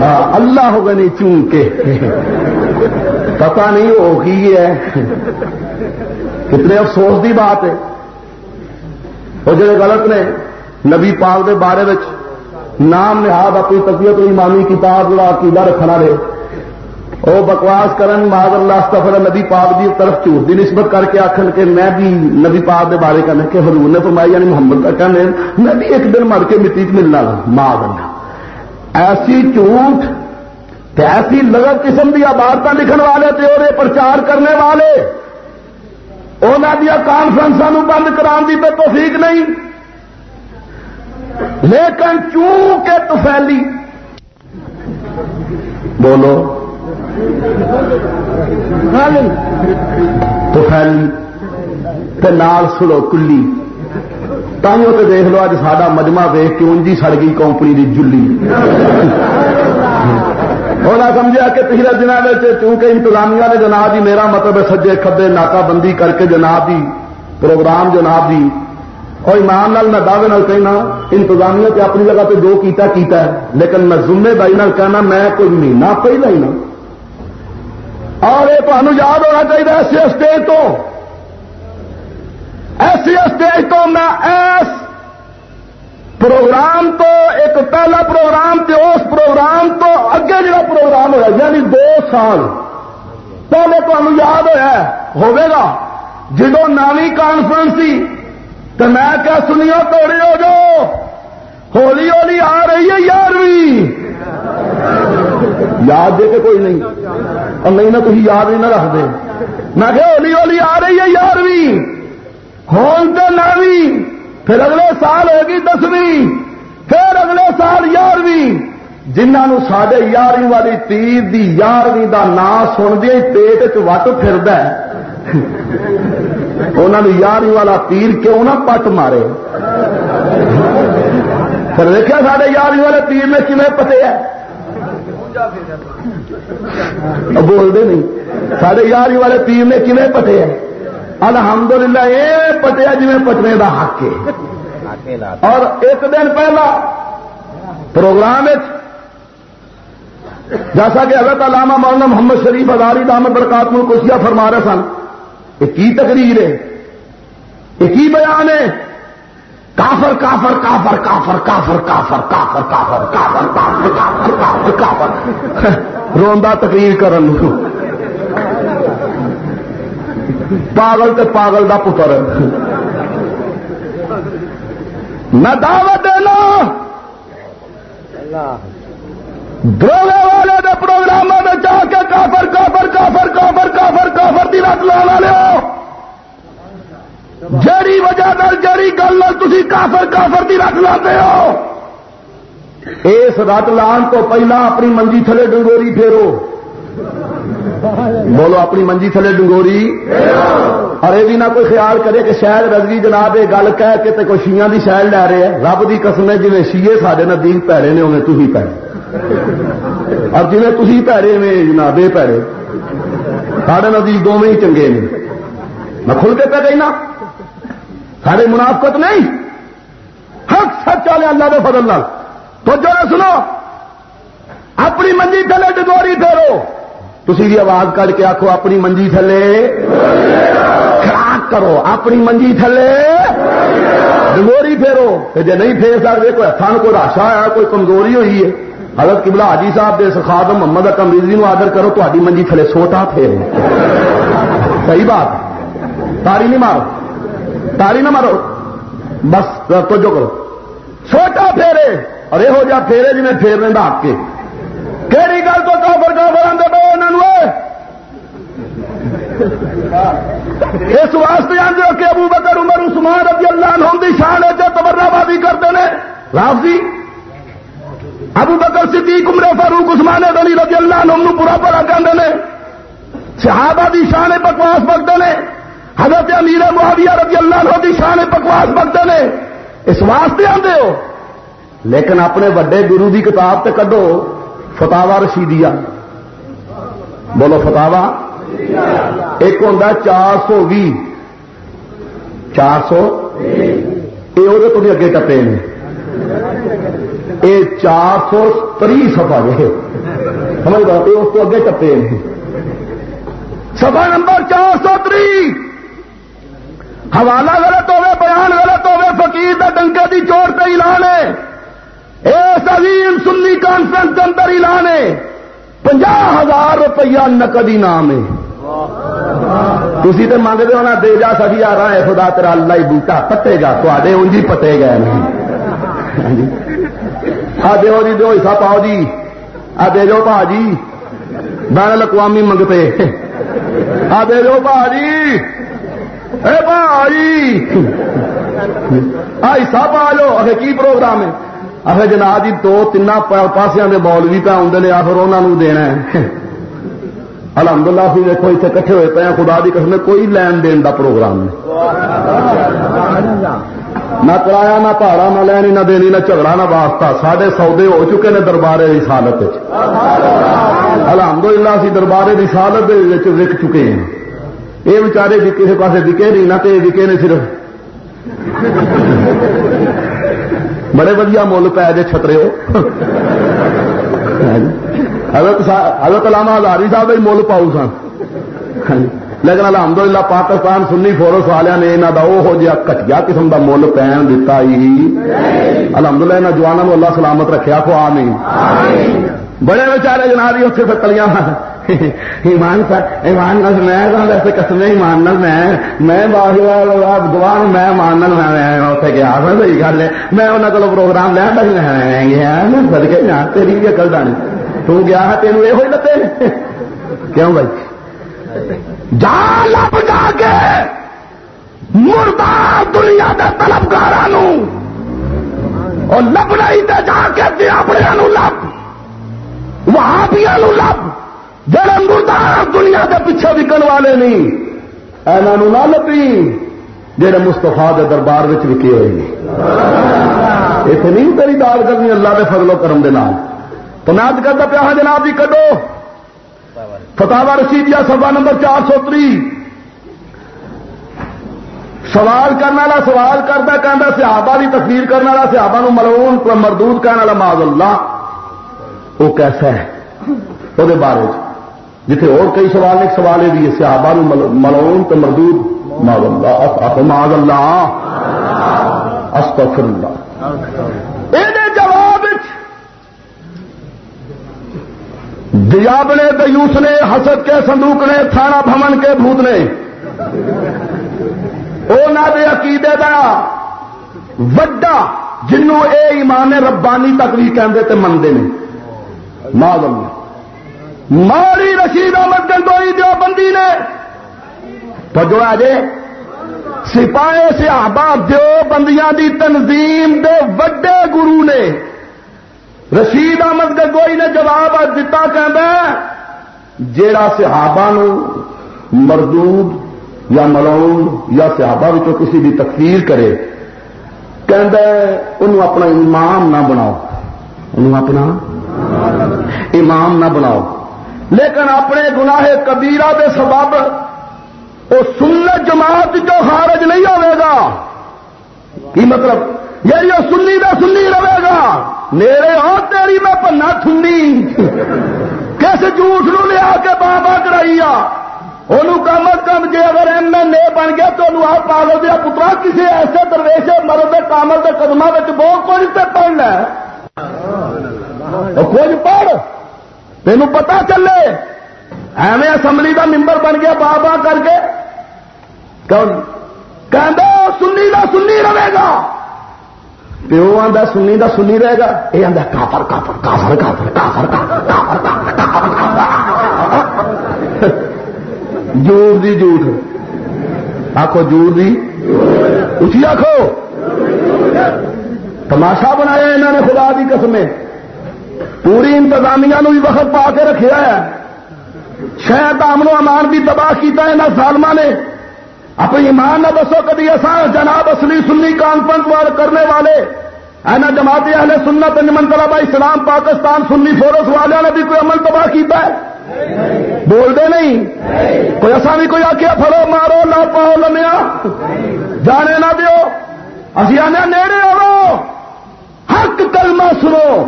ہاں اللہ ہوگا نہیں چون کے پتا نہیں ہوگی ہے۔ کتنے افسوس دی بات ہے۔ وہ جڑے غلط نے نبی پاک دے بارے وچ نام نہاد اپنی تبیت ایمانی کتاب لا عقیدہ رکھنا رہے وہ بکواس کرن ماد اللہ سفر نبی پاک دی طرف جھوٹ دی نسبت کر کے آخر کہ میں بھی نبی پاک دے بارے کرنا کہ حضور نے فرمایا یعنی محمد کا کہنے میں بھی ایک دن مر کے مٹی ملنا ماد اللہ۔ ایسی جھوٹ ایسی لگت قسم کی عبارت لکھن والے تھے اور پرچار کرنے والے انہوں دیا کانفرنسوں بند کرا دی پہ توفیق نہیں۔ لیکن چوں کے تفیلی بولو نال سلو کلی. تائیوں تو دیکھ لو اج سا مجمع ویخ کے انجی سڑ گئی کمپنی کی جلی. وہ سمجھا کہ پچھلے دنوں چونکہ انتظامیہ نے جناب جی میرا مطلب سجے کبے ناکا بندی کر کے جناب دی پروگرام جناب دی اور ایمان نال میں دعوے نال کہنا، انتظامیہ تے اپنی جگہ پہ جو کیتا کیتا ہے، لیکن میں ذمہ داری نال کہنا، میں کوئی مہینہ پہلا ہی نا اور یہ تمہیں یاد ہونا چاہیے ایسے اسٹیج تو. ایسی اسٹیج تو میں ایس پروگرام تو، ایک پہلا پروگرام تے اس پروگرام تو اگے جڑا پروگرام ہوا یعنی دو سال. پہلے تمہیں یاد ہوا ہوے گا جدو نوی کانفرنس تھی تو میں کیا سنیا توڑی ہو جو ہولی ہولی آ رہی ہے یارویں. یاد دے کے کوئی نہیں۔ اور نہیں نہ تھی یاد نہیں نہ رکھ دے۔ میں کہ ہولی ہولی آ رہی ہے یارویں۔ ہون تو نویں۔ پھر اگلے سال ہوگی دسویں۔ پھر اگلے سال یارویں۔ جنہوں سڈے یارویں والی تیر دی یارویں کا نام سن دیا پیٹ چ وٹ فرد انہوں نے یارویں والا تیر کیوں نہ پٹ مارے؟ پھر دیکھا سارے یارویں والے تیر میں کھے پتے ہے؟ بولتے نہیں۔ سارے یارویں والے تیر نے کھے پٹے ہیں؟ الحمدللہ یہ پٹیا جی پٹنے کا حق ہے۔ اور ایک دن پہلا پروگرام جیسا کہ حضرت علامہ مولانا محمد شریف ازاری دامد برکات میں کشیا فرما رہے سن یہ کی تقریر ہے؟ یہ کی بیان ہے؟ کافر کافر کافر کافر کافر کافر کافر کافر کافر کافر کافر کافر کافر روندا تقریر کرن پاگل تے پاگل دا پتر میں دعوت دینا دروگے والے دے پروگراموں میں جا کے کافر کافر کافر کافر کافر کافر کی رت لا لو جیڑی وجہ در جیڑی گل تھی کافر کافر کی رت لاتے ہو، اس رت لان تو پہلا اپنی منجی تھلے ڈنگوری پھیرو۔ بولو اپنی منجی تھلے ڈنگوری۔ اور یہ بھی نہ کوئی خیال کرے کہ شاید رضوی جناب یہ گل کہہ کے کوئی شیاں کی شاید لے رہے ہیں۔ رب کی قسم ہے جی شیے سارے نزدیک پیڑے نے انہیں تھی پیڑے۔ اور جی تھی پیڑے میں جناب یہ پیڑے۔ سارے نزدیک دونوں ہی چنگے نے۔ میں کھل کے پہ گئی سارے منافقت نہیں۔ حق سچ والے اللہ کے فضل نال۔ تو جو سنو، اپنی منجی تھلے ڈگوری پھیرو تھی بھی آواز کر کے آخو اپنی منجی تھلے خراک کرو۔ اپنی منجی تھلے ڈگوری پھیرو جی نہیں پھیر سکتے کوئی ہاتھوں کو راشا ہے، کوئی کمزوری ہوئی ہے۔ حضرت قبلہ حاجی صاحب دے خادم محمد اکم رضوی آدر کرو تاری منجی تھلے سوٹا پھیرو صحیح بات، تاری نہیں مارو۔ تاری نہ مارو۔ بس تو جو کرو۔ چھوٹا پھیرے۔ اور یہ ہو جا پھیرے جی میں پھیر لینا آپ کے۔ کہڑی گل تو کافر کافر آدھے پہ انہوں اس واسطے آدھے کہ ابو بکر، عمر، عثمان رضی اللہ عنہ دی شان ہے تبرہ بازی کرتے ہیں۔ رافضی، ابو بکر صدیق، عمر فاروق، عثمان علی رضی اللہ عنہ برا بڑا کہتے ہیں۔ صحابہ دی شان بکواس بکتے ہیں۔ حضرت امیر معاویہ رضی اللہ عنہ دی شان بکواس بکتے ہیں اس واسطے آتے ہو۔ لیکن اپنے وڈے گرو دی کتاب تے کڈو فتاوا رشیدیا بولو فتاوا ایک ہوں چار سو بھی چار سو یہ وہ تو اگے ٹپے نے۔ یہ چار سو تری سفا جی سمجھ لو یہ اس کو اگے ٹپے نے۔ سفا نمبر چار سو تری۔ حوالہ غلط ہوے بیان غلط ہوے فقیر دا ڈنکے دی چوٹ پہ اعلان ہے۔ اس عظیم سنی کانفرنس کے اندر اعلان ہے۔ پنجا ہزار روپیہ نقد انعام ہے۔ تھی تو منگتے ہو نا، دے جا سکی آ رہا ہے خدا تیرا اللہ ہی بوٹا پٹے گا تے انجی پٹے گئے نہیں ہاں جی۔ آ دو جی دو حصہ پاؤ جی۔ آ دے جو پا جی۔ بین الاقوامی منگتے۔ آ دے جو پا جی۔ اے پا جی آ حصہ پا کی پروگرام ہے؟ آخر جناب جی دو تین پاسیا کے بال بھی پہ آدھے نے، آخر انہوں دینا ہے۔ الحمد للہ سی دیکھو اتنے کٹھے ہوئے پے خدا کی قسم، کوئی لین دین کا پروگرام نہیں۔ نہ کرایہ نہ پہاڑا، نہ لینی، نہ دینی، نہ جھگڑا، نہ واسطہ۔ سارے سودے ہو چکے نے دربارے کی سالت الحمد للہ سی دربارے کی وک چکے ہیں۔ یہ بچارے بھی کسی پاس وکے نہیں نہ وکے نے صرف۔ بڑے ودیا مل پی جے چھترے ہو۔ حضرت علامہ ہزاری صاحب مل پاؤ سن۔ لیکن الحمد للہ پاکستان سنی فورس والوں نے یہاں کا وہ جہا کٹیا قسم کا مل پین دتا ہی۔ الحمد للہ یہاں جوانوں اللہ سلامت رکھا کو آ نہیں بڑے بچارے جناب اتنے پھر کلیاں۔ ایمان ایمان نال میں ویسے قسم ایمان نال میں میں گوان میں مان میں اتنے گیا صحیح گل ہے۔ میں انہوں کو پروگرام لیا گیا سدکے تیری بھی اکل دانی। تو گیا ہے تین یہ ہوئی لتے کیوں بھائی؟ جا لب جا کے مردار دنیا کے طلبگار اور لب نہیں جا کے اپنے لب۔ وہاں بھی لب۔ جڑے مردار دنیا کے پیچھے وکن والے نہیں انہوں نہ لبی جہے مستفا کے دربار وکے ہوئے اتنے نہیں تیری دال کرنی، اللہ کے فضل و کرم دے نام تو میں آج کرتا پیا ہاں جناب جی کڈو۔ فتح رسیدیا سبا نمبر چار سو تری۔ سوال کرنے والا سوال کرتا کہنا سیابا کی تقریر کرنے والا سیابا ملون مردود کہنے والا ماض اللہ، وہ کیسا ہے؟ وہ بارے جتنے اور کئی سوال ایک سوال یہ بھی ہے سیابا ملون تو مردود. ماض اللہ ماض اللہ. استفر اللہ دیاب نے دیوس نے، حسد کے صندوق نے، تھانہ بھمن کے بھوت نے. دے عقیدے کا وڈا جنوں اے ایمان ربانی تک بھی کہتے منگتے ہیں مادم ماری رشید احمد گنگوئی جو بندی نے۔ تو جو سپاہے سے احباب بندیاں دی تنظیم دے وڈے گرو نے۔ رشید احمد گگوئی نے جواب دتا کہ جا صحابہ نو مردود یا ملون یا صحابہ کسی بھی تقریر کرے انہوں اپنا امام نہ بناؤ۔ انہوں اپنا امام نہ بناؤ۔ لیکن اپنے گناہ کبیرہ دے سبب وہ سنت جماعت جو خارج نہیں ہوئے گا۔ کی مطلب؟ یعنی وہ سنی دا سنی رہے گا۔ میرے اور تیری میں پنا تھنی کس جھوٹ نو لیا کے بابا کرائی انہوں کم از کم جی اگر ایم ایل اے بن گیا تو انہوں آپ پاگل دیا پترا کسی ایسے درویش مرد کامل کے قدموں میں بہت کچھ پڑھنا کچھ پڑھ۔ تین پتا چلے۔ ایویں اسمبلی کا ممبر بن گیا بابا کر کے۔ کہ سنی کا سنی رہے گا۔ پیو آدھا سنی دا سنی رہے گا۔ یہ آدھا کافر کافر کافر کافر کافر کافر کافر کافر جور دی جھوٹ۔ آخو جور دی۔ اسی آخو تماشا بنایا انہوں نے، خدا دی قسمیں۔ پوری انتظامیہ نو بھی وقت پا کے رکھا ہے۔ شاید امن و امان بھی تباہ کیا یہاں سالما نے۔ اپنی ایمان نہ دسو کبھی ایسا جناب اصلی سنی کانفرنس کرنے والے۔ اینا جماعت اہل سنت نمن طلبا اسلام، پاکستان، سنی فورس والوں نے بھی کوئی عمل تباہ کیتا ہے؟ بول دے نہیں۔ کوئی ایسا بھی کوئی آخیا پھڑو مارو لا پاؤ لمیا۔ جانے نہ دیو۔ اسی آنے نیڑے آو حق کلمہ سنو۔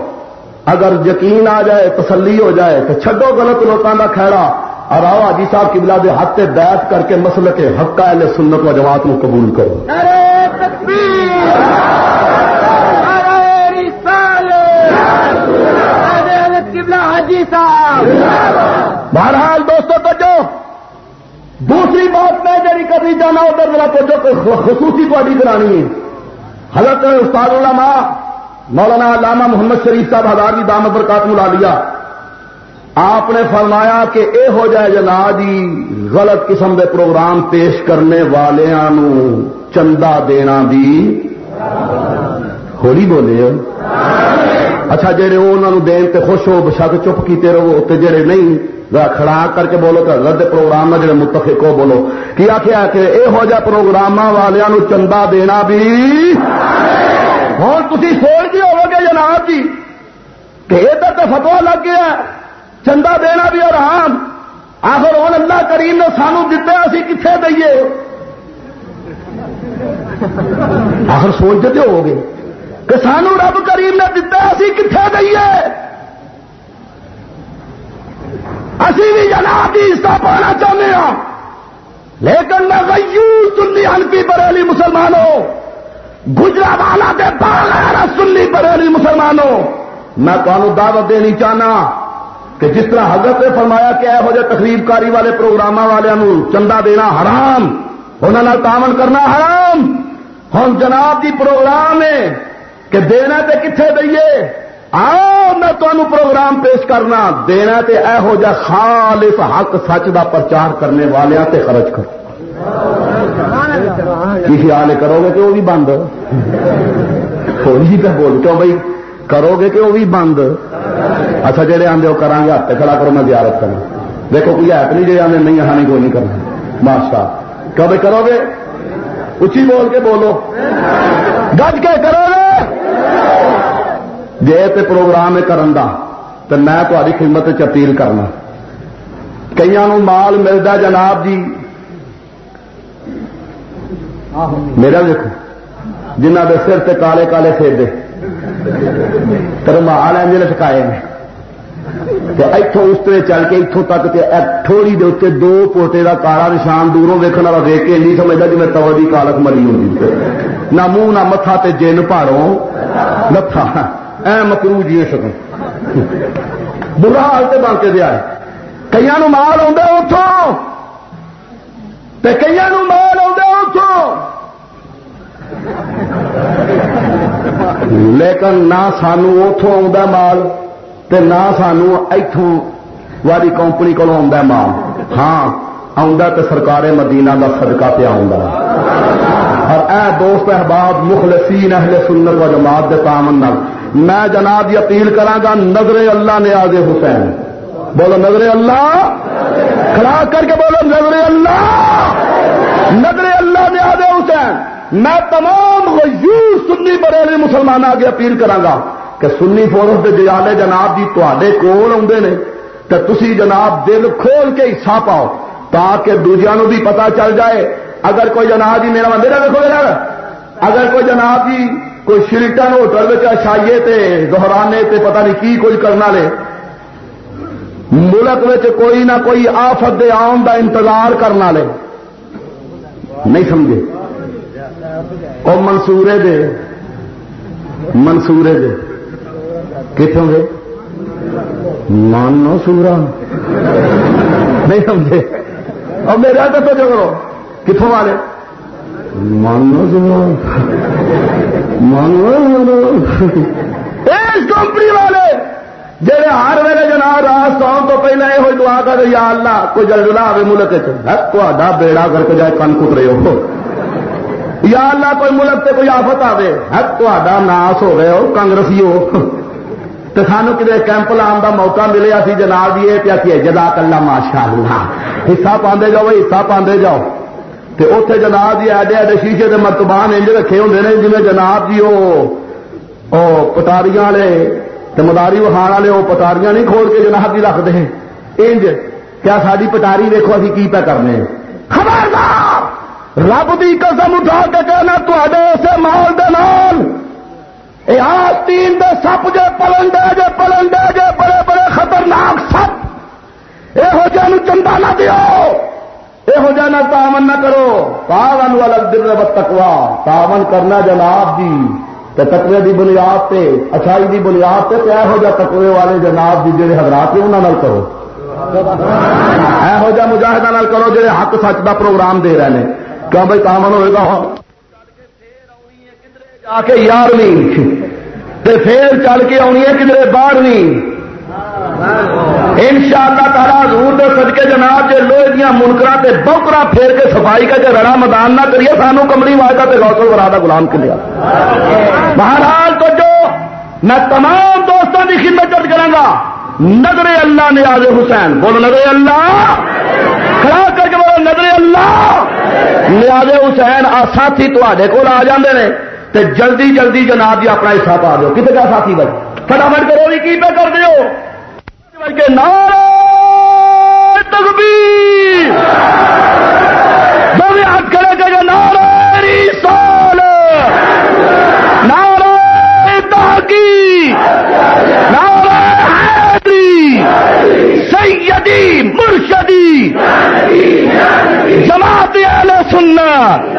اگر یقین آ جائے تسلی ہو جائے تو چھڈو غلط لوگوں کا کھڑا اور آؤ حاجی صاحب کی بلاد ہاتھ بیت کر کے مسل کے حق اہل سنت و جماعت کو قبول کرو۔ بہرحال دوستوں تو جو دوسری بات میں جی کبھی جانا ادھر میرا تو جو خصوصی تاری کرانی ہے حضرت استاد علماء مولانا علامہ محمد شریف صاحب ہزار دامت برکات ملا لیا آپ نے فرمایا کہ اے ہو جائے جنا جی غلط قسم کے پروگرام پیش کرنے والوں چندہ دینا بھی ہولی بولے اچھا جہے انہوں دین تے خوش ہو، بشک چپ کیتے رہو، تے جہے نہیں کھڑا کر کے بولو تو رد پروگرام جڑے متفق ہو بولو۔ کی آخیا کہ یہو جہ پروگرام والوں چندہ دینا بھی؟ ہوں تھی سوچتے ہو گے جناب جی کہ ادھر تو فتوا لگ گیا چندہ دینا بھی آرام آخر ہوں اللہ کریم نے سانو دتا اسی کتنے دئیے؟ آخر سوچتے ہو گے کہ سانو رب کریم نے دتا اسی کتنے دئیے؟ اسی بھی جناب کی حصہ پانا چاہتے ہوں لیکن میں غیور سنی ہلکی بریلی مسلمانوں گجرا والا دے بالا سنی بریلی مسلمانوں، میں تمہیں دعوت دینی چاہنا کہ جس طرح حضرت نے فرمایا کہ ہو جائے تقریب کاری والے پروگرام والوں چندہ دینا حرام انہوں تعاون کرنا حرام۔ ہوں جناب جی پروگرام ہے کہ دینا تے کتنے دئیے؟ آؤ میں تمہیں پروگرام پیش کرنا۔ دینا تے اے ہو جا خالص حق سچ دا پرچار کرنے والوں تے خرچ کرو۔ کسی آلے کرو گے کہ وہ بھی بند؟ ہوئی تو بول کیوں بھائی؟ کرو گے کہ وہ بھی بند؟ اچھا جہے آدھے وہ کریں گے، ہاتھ کھڑا کرو، میں زیارت کروں۔ دیکھو، کوئی ایپ نہیں جی آدھے نہیں، ہانی کوئی نہیں کرنا۔ ماشاء کیوں بھائی کرو گے؟ اچھی بول کے بولو۔ گج کے کرو گے۔ جی تے پروگرام ہے کرن دا تو میں تاری خدمت اپیل کرنا۔ کئی مال ملتا جناب جی میرا دیکھو جنہ دے سر تے کالے کالے فیدے ترمال ایجن چکائے ہیں اتوں اس طرح چل کے اتوں تک تھوڑی دے اتنے دو پوٹے کا کالا نشان دوروں ویکن والا ویک کے نہیں سمجھتا جی میں توڑی کالک مری ہوگی نہ منہ، نہ متھا تے جن پاڑوں لتھا ای مکرو جی سکوں برا حال سے بن کے دیا کئی مال آدھے اتوں کئی مال آدھے اتوں لیکن نہ سانو اتوں آ مال تے نہ سانو اتوں والی کمپنی کو مال۔ ہاں تے سرکار مدینہ کا سدکا پیا اور اے دوست احباب، مخلصین اہل سنت و جماعت کے تامن میں جناب یہ اپیل کرا نظر اللہ نے آگے حسین۔ بولو نظر اللہ؟ کھڑا کر کے بولو نظر اللہ! نظر اللہ نے آگے حسین۔ میں تمام غیور سنی بریلی مسلمان آگے اپیل کرا کہ سنی فورس کے جیالے جناب جی تے کول آدھے نے تو تھی جناب دل کھول کے حصہ پاؤ تاکہ دوجیا بھی پتا چل جائے۔ اگر کوئی جناب جی میرا میرا دیکھو گے اگر کوئی جناب جی کوئی شلٹن ہوٹل میں تے دہرانے تے پتہ نہیں کی کوئی کرنا لے ملک کوئی نہ کوئی آفت دے آن کا انتظار کرنا لے نہیں سمجھے۔ اور منصورے دے۔ منصورے دے۔ کتوں گے مانو سورا۔ نہیں سمجھے۔ اور میرا تو جو کرو کتوں والے؟ مانو سورا۔ مانو اس کمپنی والے۔ جہے ہر ویلے جناب رات سو تو پہلے یہ دعا کر یا اللہ، کوئی جلدلا آئے ملک تا بیڑا کر کے جائے کن کترے ہو۔ یا اللہ، کوئی ملک سے کوئی آفت آئے تا ناس ہو رہے ہو کانگرسی ہو۔ تو سانو کتنے کیمپ لان کا موقع ملے، اسی جناب جی یہ پیا کہ جدا کلا ماشاء اللہ حصہ پاندے جاؤ حصہ پاندے جاؤ۔ تے اتے جناب جی ایڈے ایڈے شیشے کے مرتبان انج رکھے ہوں نے جناب جی وہ پٹاریاں والے مداری وہان والے وہ پٹاریاں نہیں کھول کے جناب جی رکھتے ہیں۔ انج کیا ساری پٹاری دیکھو ابھی کی پہ کرنے خبردار! رب کی قسم اٹھا کے کہنا تے اسے مال دے نال۔ آستین دے سپ جے پلنڈے جے پلنڈے جے بڑے بڑے خطرناک سپ۔ یہو جہ چندہ نہ دیو۔ یہو جہ نہ تامن نہ کرو۔ پاون والا دل و تکوا کرنا جناب جی۔ تقوی دی بنیاد تے، اچھائی دی بنیاد تے یہو جہ تقوی والے جناب جی جڑے حضرات نے انہوں کرو۔ یہو جہ مجاہدہ کرو جڑے حق سچ دا پروگرام دے رہے ہیں کیوں بھائی کامن ہوئے گا ہاں؟ جا کے یارویں پھر چل کے آنی ہے کدھر بارہویں ان شاء اللہ تعالیٰ حضور دے سدکے جناب جی لوہے دیا منکرا بوکرا پھیر کے صفائی کا جی رڑا میدان نہ کریے، سانو کمری واجدہ تے گوسل برا کا گلام کلیا مہاراج تو جو میں تمام دوستوں کی خدمت چل کروں گا نظر اللہ نیاز حسین، بولو نظر اللہ، کھڑا کر کے بولو نظر اللہ، نیاز حسین، آ ساتھی تے کول آ جاندے نے، تے جلدی جلدی جناب جی اپنا حصہ پا دو کتنے کا ساتھی بھائی؟ فٹافٹ کرو بھی کی پہ کر دیو؟ کے نعرہ تکبیر۔ دونوں ہاتھ کھڑے کہ نعرہ رسال نعرہ تحقیق نعرہ حیدری سیدی مرشدی۔ جماعت اہل سنت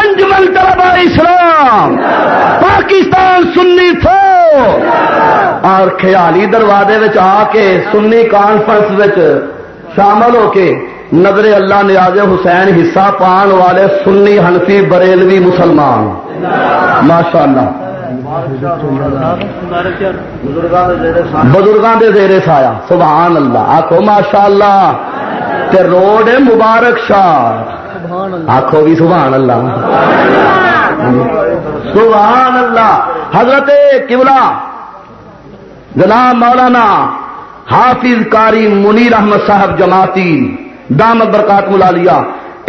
انجمن طلبہ اسلام، پاکستان سنی فوج۔ اور خیالی دروازے آ کے سنی کانفرنس شامل ہو کے نظر اللہ نیاز حسین حصہ پان والے سنی ہنفی بریلوی مسلمان۔ ماشاء اللہ بزرگوں زیر سایا سبحان اللہ۔ آخو ماشاء اللہ تے روڈ مبارک شاہ۔ آخو بھی سبحان اللہ۔ سبحان اللہ۔ حضرت کبلا جناب مولانا حافظ کاری منیر احمد صاحب جماعتی دامت برکات ملا لیا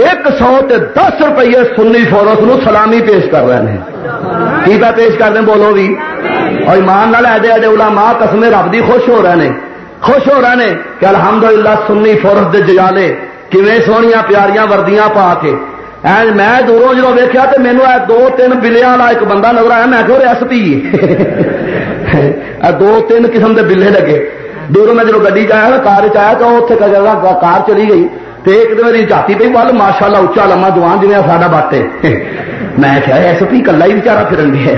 ایک سو تے دس روپیے سنی فورس نو سلامی پیش کر رہے ہیں۔ کی پہ پیش کر دیں بولو بھی؟ اور ایمان نال ایڈے ایڈے علماء قسم رب دی خوش ہو رہے ہیں خوش ہو رہے ہیں کہ الحمدللہ سنی فورس دے ججالے کیویں سونیاں پیاریاں وردیاں پا کے۔ اینڈ میں دوروں جدو ویکیا تو مینو دو تین بلیا والا ایک بندہ نظر آیا، میں کہ ایس پی۔ دو تین قسم کے بلے لگے۔ دوروں میں جب گی چیا کار چیا تو اتنے کار چلی گئی۔ تو ایک دن میری جاتی پی بل ماشاء اللہ اچا لما جوان جی ساڈا باٹے میں کیا ایس پی کلا ہی بچارا پھرن گیا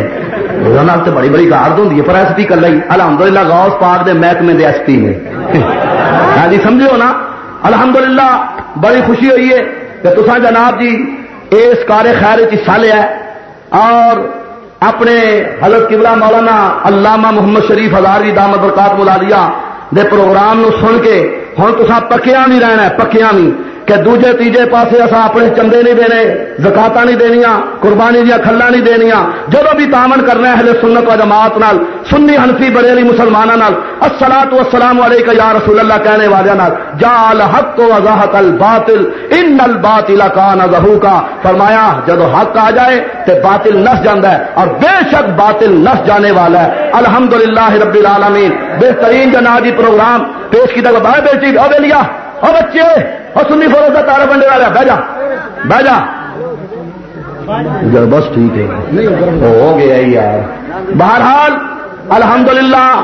وہاں تو بڑی بڑی گارد ہوں پر ایس پی کلا ہی الحمد للہ گاؤس پاک دے محکمے دے ایس پی نے. ہاں جی سمجھو نا؟ الحمد للہ بڑی خوشی ہوئی ہے کہ تسا جناب جی اس کار خیر حصہ لیا اور اپنے حضرت قبلہ مولانا علامہ محمد شریف ہزار کی دامت برکات ملا لیا دے پروگرام نو سن کے ہوں تو پکیا نہیں رہنا پکیا نہیں کہ دوجے تیجے پاسے اصا اپنے چندے نہیں دینے زکاتا نہیں دنیا قربانی دیا کھلا نہیں دنیا جب بھی تامن کرنا ہے سنت و جماعت نال، سنی ہنفی بریلی مسلمانوں نال السلام والسلام علیکم یا رسول اللہ کہنے والے نال جال حق و وضاحت الباطل، ان الباطل کان ظہوکا فرمایا جب حق آ جائے تو باطل نس جاندہ ہے، اور بے شک باطل نس جانے والا ہے۔ الحمدللہ رب العالمین، بہترین جنازی پروگرام پیش کی طرف بیٹی او لیا او بچے، اور سنی فروغ کا تارا بننے والا بہ جا بہ جا۔ بس ٹھیک ہے۔ ہو گیا یار۔ بہرحال، الحمدللہ،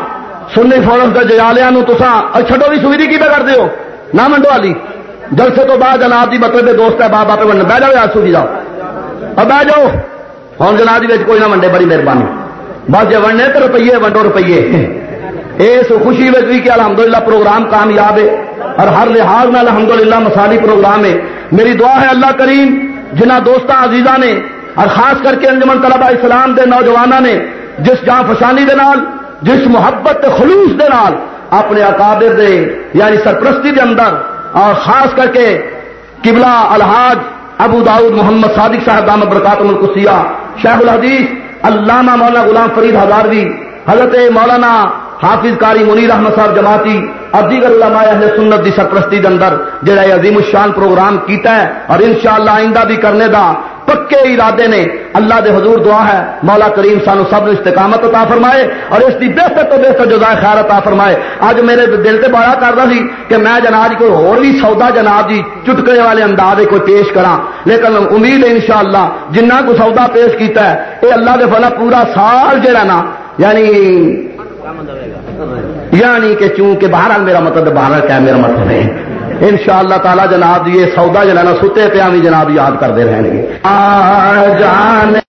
سنی فورس کا جیالیا تسا چھٹو بھی سویدھی کی پہ کر ہو؟ نہ منڈو والی جلسے تو بعد جناب جی مطلب دوست ہے، باپ آپ بننا بہ جاؤ آج سوی جاؤ۔ اور بہ جاؤ۔ ہوں جناب جی کوئی نہ منڈے، بڑی مہربانی۔ بس جی ونڈے تو روپیے، ونڈو روپیے۔ اس خوشی میں بھی کہ الحمدللہ پروگرام کامیاب ہے اور ہر لحاظ میں الحمد للہ مسالی پروگرام ہے۔ میری دعا ہے اللہ کریم جنہ دوست عزیزہ نے اور خاص کر کے انجمن طلبہ اسلام دے نوجوانوں نے، جس جان فشانی دے نال، جس محبت خلوص دے نال اپنے اکابر دے یعنی سرپرستی دے اندر اور خاص کر کے قبلہ الحاج ابو داؤد محمد صادق صاحب دامت برکات القسیہ شیخ الحدیث، علامہ مولانا غلام فرید ہزاروی، حضرت مولانا حافظ کاری منیر احمد صاحب جماعتی اور دیگر علماء اہل سنت دی سرپرستی دے اندر جڑا عظیم الشان پروگرام کیتا ہے اور انشاءاللہ آئندہ بھی کرنے دا پکے ارادے نے اللہ دے حضور دعا ہے، مولا کریم سانو سب نے استقامت عطا فرمائے اور اس دی بہتر تو بہتر جزائے خیر عطا فرمائے۔ اج میرے دل تے بڑا کردا سی کہ میں جناب جی کوئی اور بھی سودا جناب جی چٹکے والے انداز کوئی پیش کراں، لیکن امید ہے انشاءاللہ جنہ کو سودا پیش کیتا ہے، اے اللہ دے فضل پورا سال جڑا نا یعنی یعنی کہ چونکہ بہرحال میرا مطلب بہرحال کیا میرا مطلب ہے ان شاء اللہ تعالیٰ جناب یہ سودا جلانا ستے پیا بھی جناب یاد کرتے رہنے گے